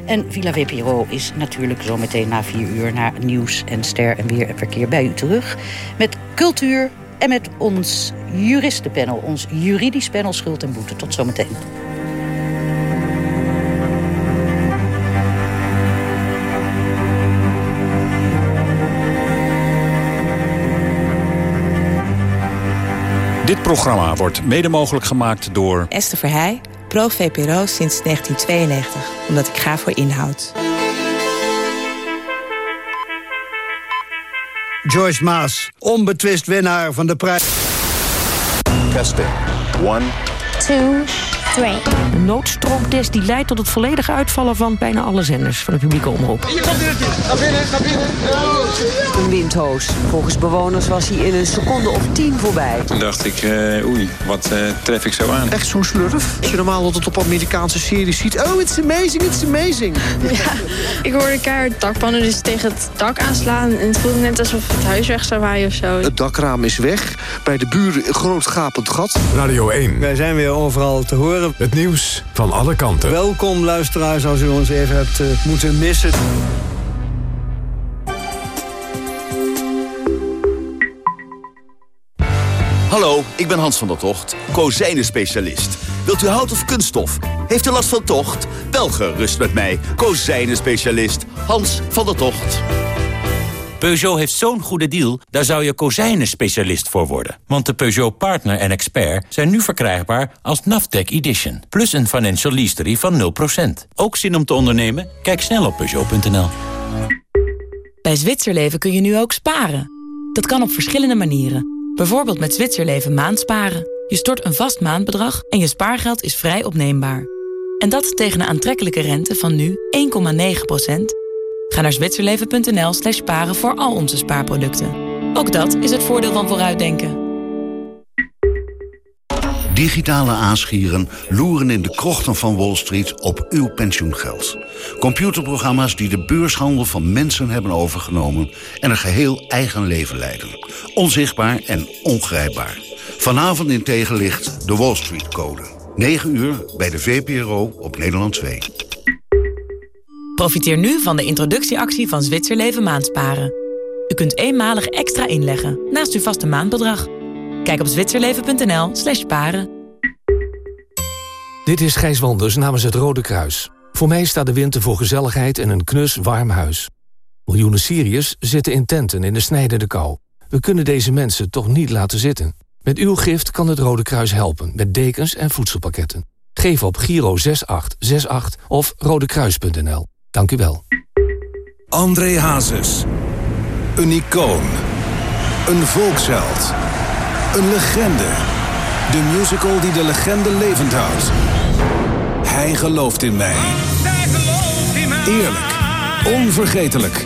En Villa VPRO is natuurlijk zometeen na vier uur naar nieuws en ster en weer en verkeer bij u terug. Met cultuur en met ons juristenpanel, ons juridisch panel Schuld en Boete. Tot zometeen. Dit programma wordt mede mogelijk gemaakt door... Esther Verheij, pro-VPRO sinds 1992, omdat ik ga voor inhoud. Joyce Maas, onbetwist winnaar van de prijs. Testing. One. Two. Een noodstroomtest die leidt tot het volledige uitvallen van bijna alle zenders van de publieke omroep. Hier, naar binnen, naar binnen. Een windhoos. Volgens bewoners was hij in een seconde of tien voorbij. Toen dacht ik, uh, oei, wat uh, tref ik zo aan? Echt zo'n slurf? Als je normaal altijd op Amerikaanse series ziet. Oh, it's amazing, it's amazing. Ja, ik hoorde keihard dakpannen dus tegen het dak aanslaan. En het voelde net alsof het huis weg zou waaien of zo. Het dakraam is weg. Bij de buren een groot gapend gat. Radio 1. Wij zijn weer overal te horen. Het nieuws van alle kanten. Welkom luisteraars als u ons even hebt uh, moeten missen. Hallo, ik ben Hans van der Tocht, kozijnen-specialist. Wilt u hout of kunststof? Heeft u last van tocht? Wel gerust met mij, kozijnen-specialist Hans van der Tocht. Peugeot heeft zo'n goede deal, daar zou je kozijnen-specialist voor worden. Want de Peugeot Partner en Expert zijn nu verkrijgbaar als Naftec Edition. Plus een financial lease van 0%. Ook zin om te ondernemen? Kijk snel op Peugeot.nl. Bij Zwitserleven kun je nu ook sparen. Dat kan op verschillende manieren. Bijvoorbeeld met Zwitserleven maandsparen. Je stort een vast maandbedrag en je spaargeld is vrij opneembaar. En dat tegen een aantrekkelijke rente van nu 1,9%. Ga naar zwitserleven.nl slash sparen voor al onze spaarproducten. Ook dat is het voordeel van vooruitdenken. Digitale aasgieren loeren in de krochten van Wall Street op uw pensioengeld. Computerprogramma's die de beurshandel van mensen hebben overgenomen... en een geheel eigen leven leiden. Onzichtbaar en ongrijpbaar. Vanavond in tegenlicht de Wall Street Code. 9 uur bij de VPRO op Nederland 2. Profiteer nu van de introductieactie van Zwitserleven Maandsparen. U kunt eenmalig extra inleggen naast uw vaste maandbedrag. Kijk op zwitserleven.nl slash paren. Dit is Gijs Wanders namens het Rode Kruis. Voor mij staat de winter voor gezelligheid en een knus warm huis. Miljoenen Syriërs zitten in tenten in de snijdende kou. We kunnen deze mensen toch niet laten zitten. Met uw gift kan het Rode Kruis helpen met dekens en voedselpakketten. Geef op Giro 6868 of rodekruis.nl. Dank u wel. André Hazes. Een icoon. Een volksheld. Een legende. De musical die de legende levend houdt. Hij gelooft in mij. Eerlijk. Onvergetelijk.